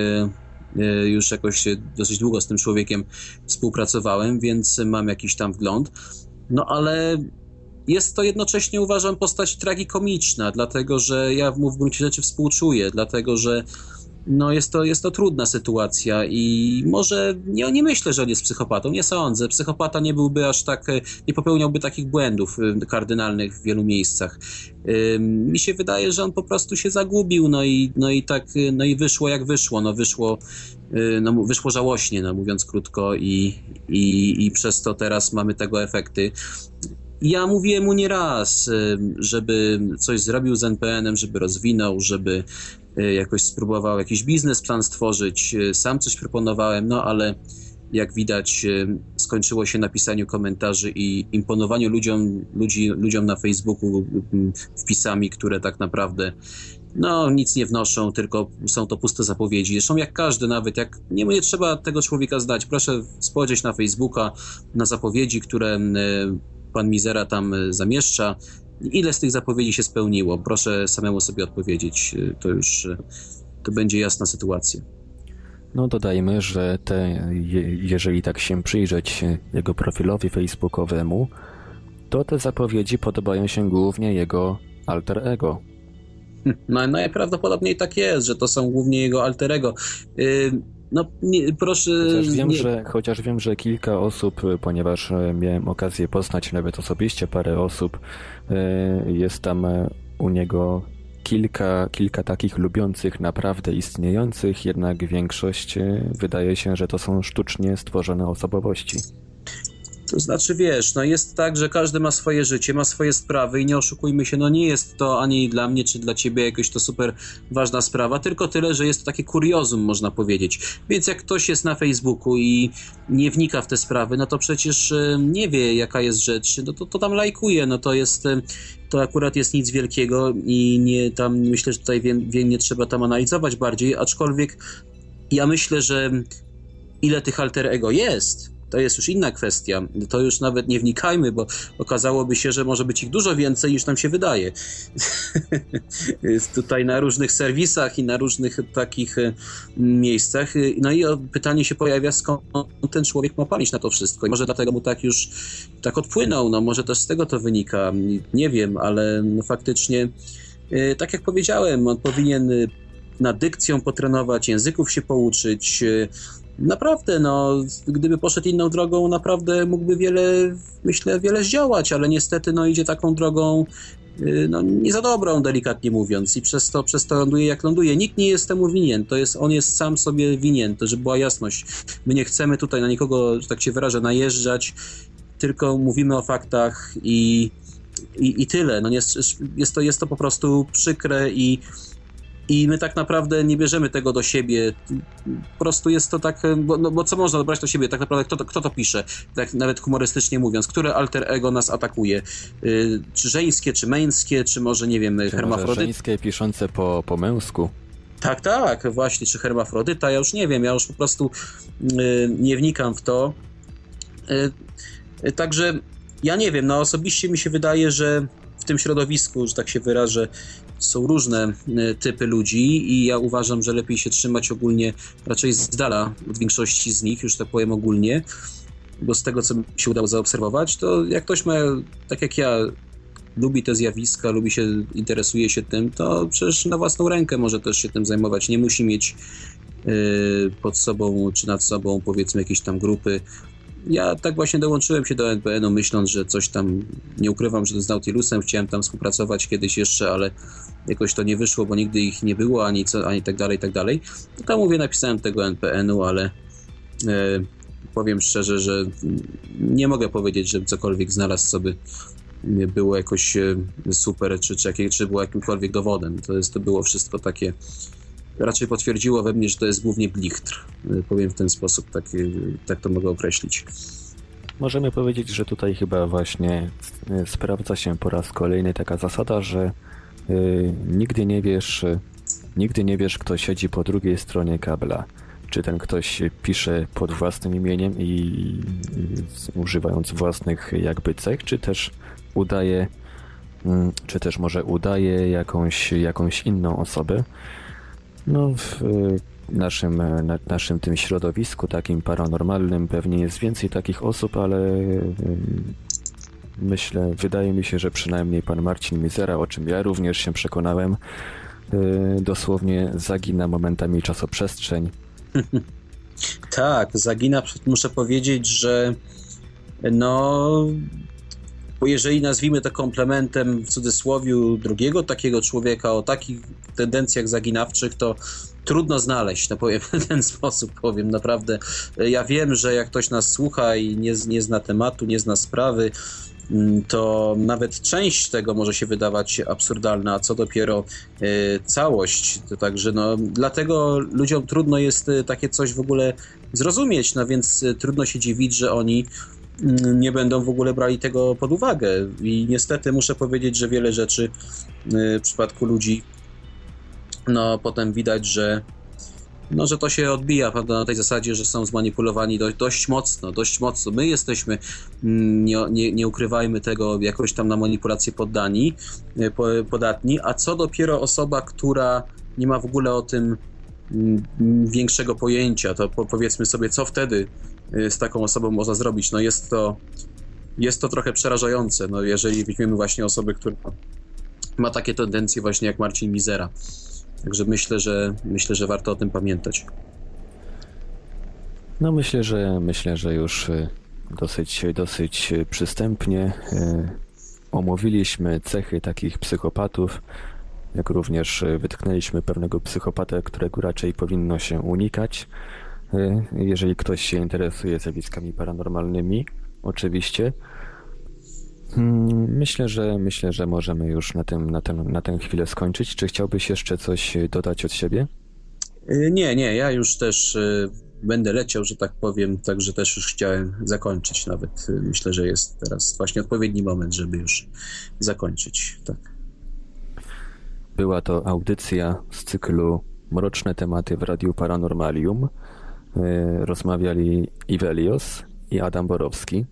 już jakoś dosyć długo z tym człowiekiem współpracowałem, więc mam jakiś tam wgląd. No ale jest to jednocześnie, uważam, postać tragikomiczna, dlatego że ja mu w gruncie rzeczy współczuję, dlatego że no jest to, jest to trudna sytuacja i może nie, nie myślę, że on jest psychopatą, nie sądzę. Psychopata nie byłby aż tak, nie popełniałby takich błędów y, kardynalnych w wielu miejscach. Mi się wydaje, że on po prostu się zagubił, no i, no i tak, no i wyszło jak wyszło, no wyszło, no wyszło żałośnie, no mówiąc krótko i, i, i przez to teraz mamy tego efekty. Ja mówiłem mu nie raz, żeby coś zrobił z NPN-em, żeby rozwinął, żeby e, jakoś spróbował jakiś biznesplan stworzyć. E, sam coś proponowałem, no ale jak widać, e, skończyło się napisaniu komentarzy i imponowaniu ludziom, ludzi, ludziom na Facebooku wpisami, które tak naprawdę no, nic nie wnoszą, tylko są to puste zapowiedzi. Zresztą jak każdy, nawet jak nie, nie trzeba tego człowieka zdać. Proszę spojrzeć na Facebooka, na zapowiedzi, które pan Mizera tam e, zamieszcza. Ile z tych zapowiedzi się spełniło? Proszę samemu sobie odpowiedzieć. To już to będzie jasna sytuacja. No dodajmy, że te, jeżeli tak się przyjrzeć jego profilowi facebookowemu, to te zapowiedzi podobają się głównie jego alter ego. No, najprawdopodobniej tak jest, że to są głównie jego alter ego. No, nie, proszę. Chociaż wiem, nie... że, chociaż wiem, że kilka osób, ponieważ e, miałem okazję poznać nawet osobiście parę osób, e, jest tam e, u niego kilka, kilka takich lubiących, naprawdę istniejących, jednak większość wydaje się, że to są sztucznie stworzone osobowości. To znaczy, wiesz, no jest tak, że każdy ma swoje życie, ma swoje sprawy i nie oszukujmy się, no nie jest to ani dla mnie, czy dla ciebie jakoś to super ważna sprawa, tylko tyle, że jest to takie kuriozum, można powiedzieć. Więc jak ktoś jest na Facebooku i nie wnika w te sprawy, no to przecież e, nie wie, jaka jest rzecz, no to, to tam lajkuje, no to jest, e, to akurat jest nic wielkiego i nie tam, myślę, że tutaj wie, wie, nie trzeba tam analizować bardziej, aczkolwiek ja myślę, że ile tych alter ego jest, to jest już inna kwestia. To już nawet nie wnikajmy, bo okazałoby się, że może być ich dużo więcej niż nam się wydaje. tutaj na różnych serwisach i na różnych takich e, miejscach. No i pytanie się pojawia, skąd ten człowiek ma palić na to wszystko. Może dlatego mu tak już tak odpłynął. No może też z tego to wynika. Nie wiem, ale no faktycznie e, tak jak powiedziałem, on powinien nad dykcją potrenować, języków się pouczyć, e, naprawdę, no, gdyby poszedł inną drogą, naprawdę mógłby wiele, myślę, wiele zdziałać, ale niestety, no, idzie taką drogą, y, no, nie za dobrą, delikatnie mówiąc, i przez to, przez to ląduje jak ląduje. Nikt nie jest temu winien, to jest, on jest sam sobie winien, to żeby była jasność. My nie chcemy tutaj na nikogo, że tak się wyrażę, najeżdżać, tylko mówimy o faktach i, i, i tyle. No, jest, jest, to, jest to po prostu przykre i i my tak naprawdę nie bierzemy tego do siebie. Po prostu jest to tak, bo, no, bo co można dobrać do siebie? Tak naprawdę kto to, kto to pisze? Tak nawet humorystycznie mówiąc, które alter ego nas atakuje? Yy, czy żeńskie, czy męskie, czy może, nie wiem, hermafrodyty? żeńskie piszące po, po męsku. Tak, tak, właśnie, czy hermafrodyta, ja już nie wiem, ja już po prostu yy, nie wnikam w to. Yy, także ja nie wiem, no osobiście mi się wydaje, że tym środowisku, że tak się wyrażę, są różne e, typy ludzi i ja uważam, że lepiej się trzymać ogólnie raczej z dala od większości z nich, już tak powiem ogólnie, bo z tego, co mi się udało zaobserwować, to jak ktoś ma, tak jak ja, lubi te zjawiska, lubi się, interesuje się tym, to przecież na własną rękę może też się tym zajmować. Nie musi mieć yy, pod sobą czy nad sobą powiedzmy jakieś tam grupy ja tak właśnie dołączyłem się do NPN-u, myśląc, że coś tam, nie ukrywam, że z Nautilusem chciałem tam współpracować kiedyś jeszcze, ale jakoś to nie wyszło, bo nigdy ich nie było, ani, co, ani tak dalej, tak dalej. Tam mówię, napisałem tego NPN-u, ale e, powiem szczerze, że nie mogę powiedzieć, że cokolwiek znalazł sobie było jakoś e, super, czy, czy, czy było jakimkolwiek dowodem. To, jest, to było wszystko takie raczej potwierdziło we mnie, że to jest głównie blichtr. Y, powiem w ten sposób, tak, y, tak to mogę określić. Możemy powiedzieć, że tutaj chyba właśnie y, sprawdza się po raz kolejny taka zasada, że nigdy nie wiesz, nigdy nie wiesz, kto siedzi po drugiej stronie kabla. Czy ten ktoś pisze pod własnym imieniem i, i używając własnych jakby cech, czy też udaje, mm, czy też może udaje jakąś, jakąś inną osobę. No, w, naszym, na, naszym tym środowisku takim paranormalnym pewnie jest więcej takich osób, ale myślę, wydaje mi się, że przynajmniej pan Marcin Mizera, o czym ja również się przekonałem, dosłownie zagina momentami czasoprzestrzeń. tak, zagina, muszę powiedzieć, że no bo jeżeli nazwijmy to komplementem w cudzysłowie drugiego takiego człowieka o takich tendencjach zaginawczych, to trudno znaleźć, no powiem w ten sposób, powiem naprawdę. Ja wiem, że jak ktoś nas słucha i nie, nie zna tematu, nie zna sprawy, mm, to nawet część tego może się wydawać absurdalna, a co dopiero y, całość. To także no, dlatego ludziom trudno jest y, takie coś w ogóle zrozumieć, no więc y, trudno się dziwić, że oni nie będą w ogóle brali tego pod uwagę. I niestety muszę powiedzieć, że wiele rzeczy y, w przypadku ludzi, no potem widać, że no, że to się odbija prawda, na tej zasadzie, że są zmanipulowani dość, dość mocno, dość mocno. My jesteśmy, mm, nie, nie, nie ukrywajmy tego, jakoś tam na manipulację poddani, y, podatni, a co dopiero osoba, która nie ma w ogóle o tym mm, większego pojęcia, to powiedzmy sobie, co wtedy z taką osobą można zrobić. No jest to, jest to trochę przerażające, no jeżeli weźmiemy właśnie osobę, która ma takie tendencje właśnie jak Marcin Mizera. Także myślę, że myślę, że warto o tym pamiętać. No myślę, że myślę, że już y, dosyć, dosyć przystępnie y, omówiliśmy cechy takich psychopatów, jak również wytknęliśmy pewnego psychopata, którego raczej powinno się unikać. Y, jeżeli ktoś się interesuje zjawiskami paranormalnymi, oczywiście. Hmm, myślę, że myślę, że możemy już na, tym, na, ten, na tę chwilę skończyć. Czy chciałbyś jeszcze coś dodać od siebie? Y, nie, nie, ja już też y, będę leciał, że tak powiem, także też już chciałem zakończyć nawet. Myślę, że jest teraz właśnie odpowiedni moment, żeby już zakończyć. Tak. Była to audycja z cyklu Mroczne tematy w Radiu Paranormalium. Y, rozmawiali Iwelios i Adam Borowski.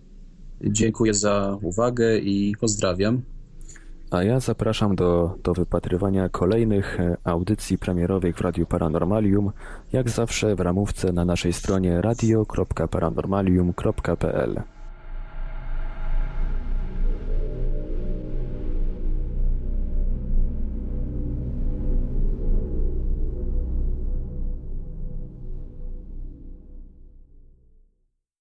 Dziękuję za uwagę i pozdrawiam. A ja zapraszam do, do wypatrywania kolejnych e, audycji premierowych w Radiu Paranormalium, jak zawsze w ramówce na naszej stronie radio.paranormalium.pl.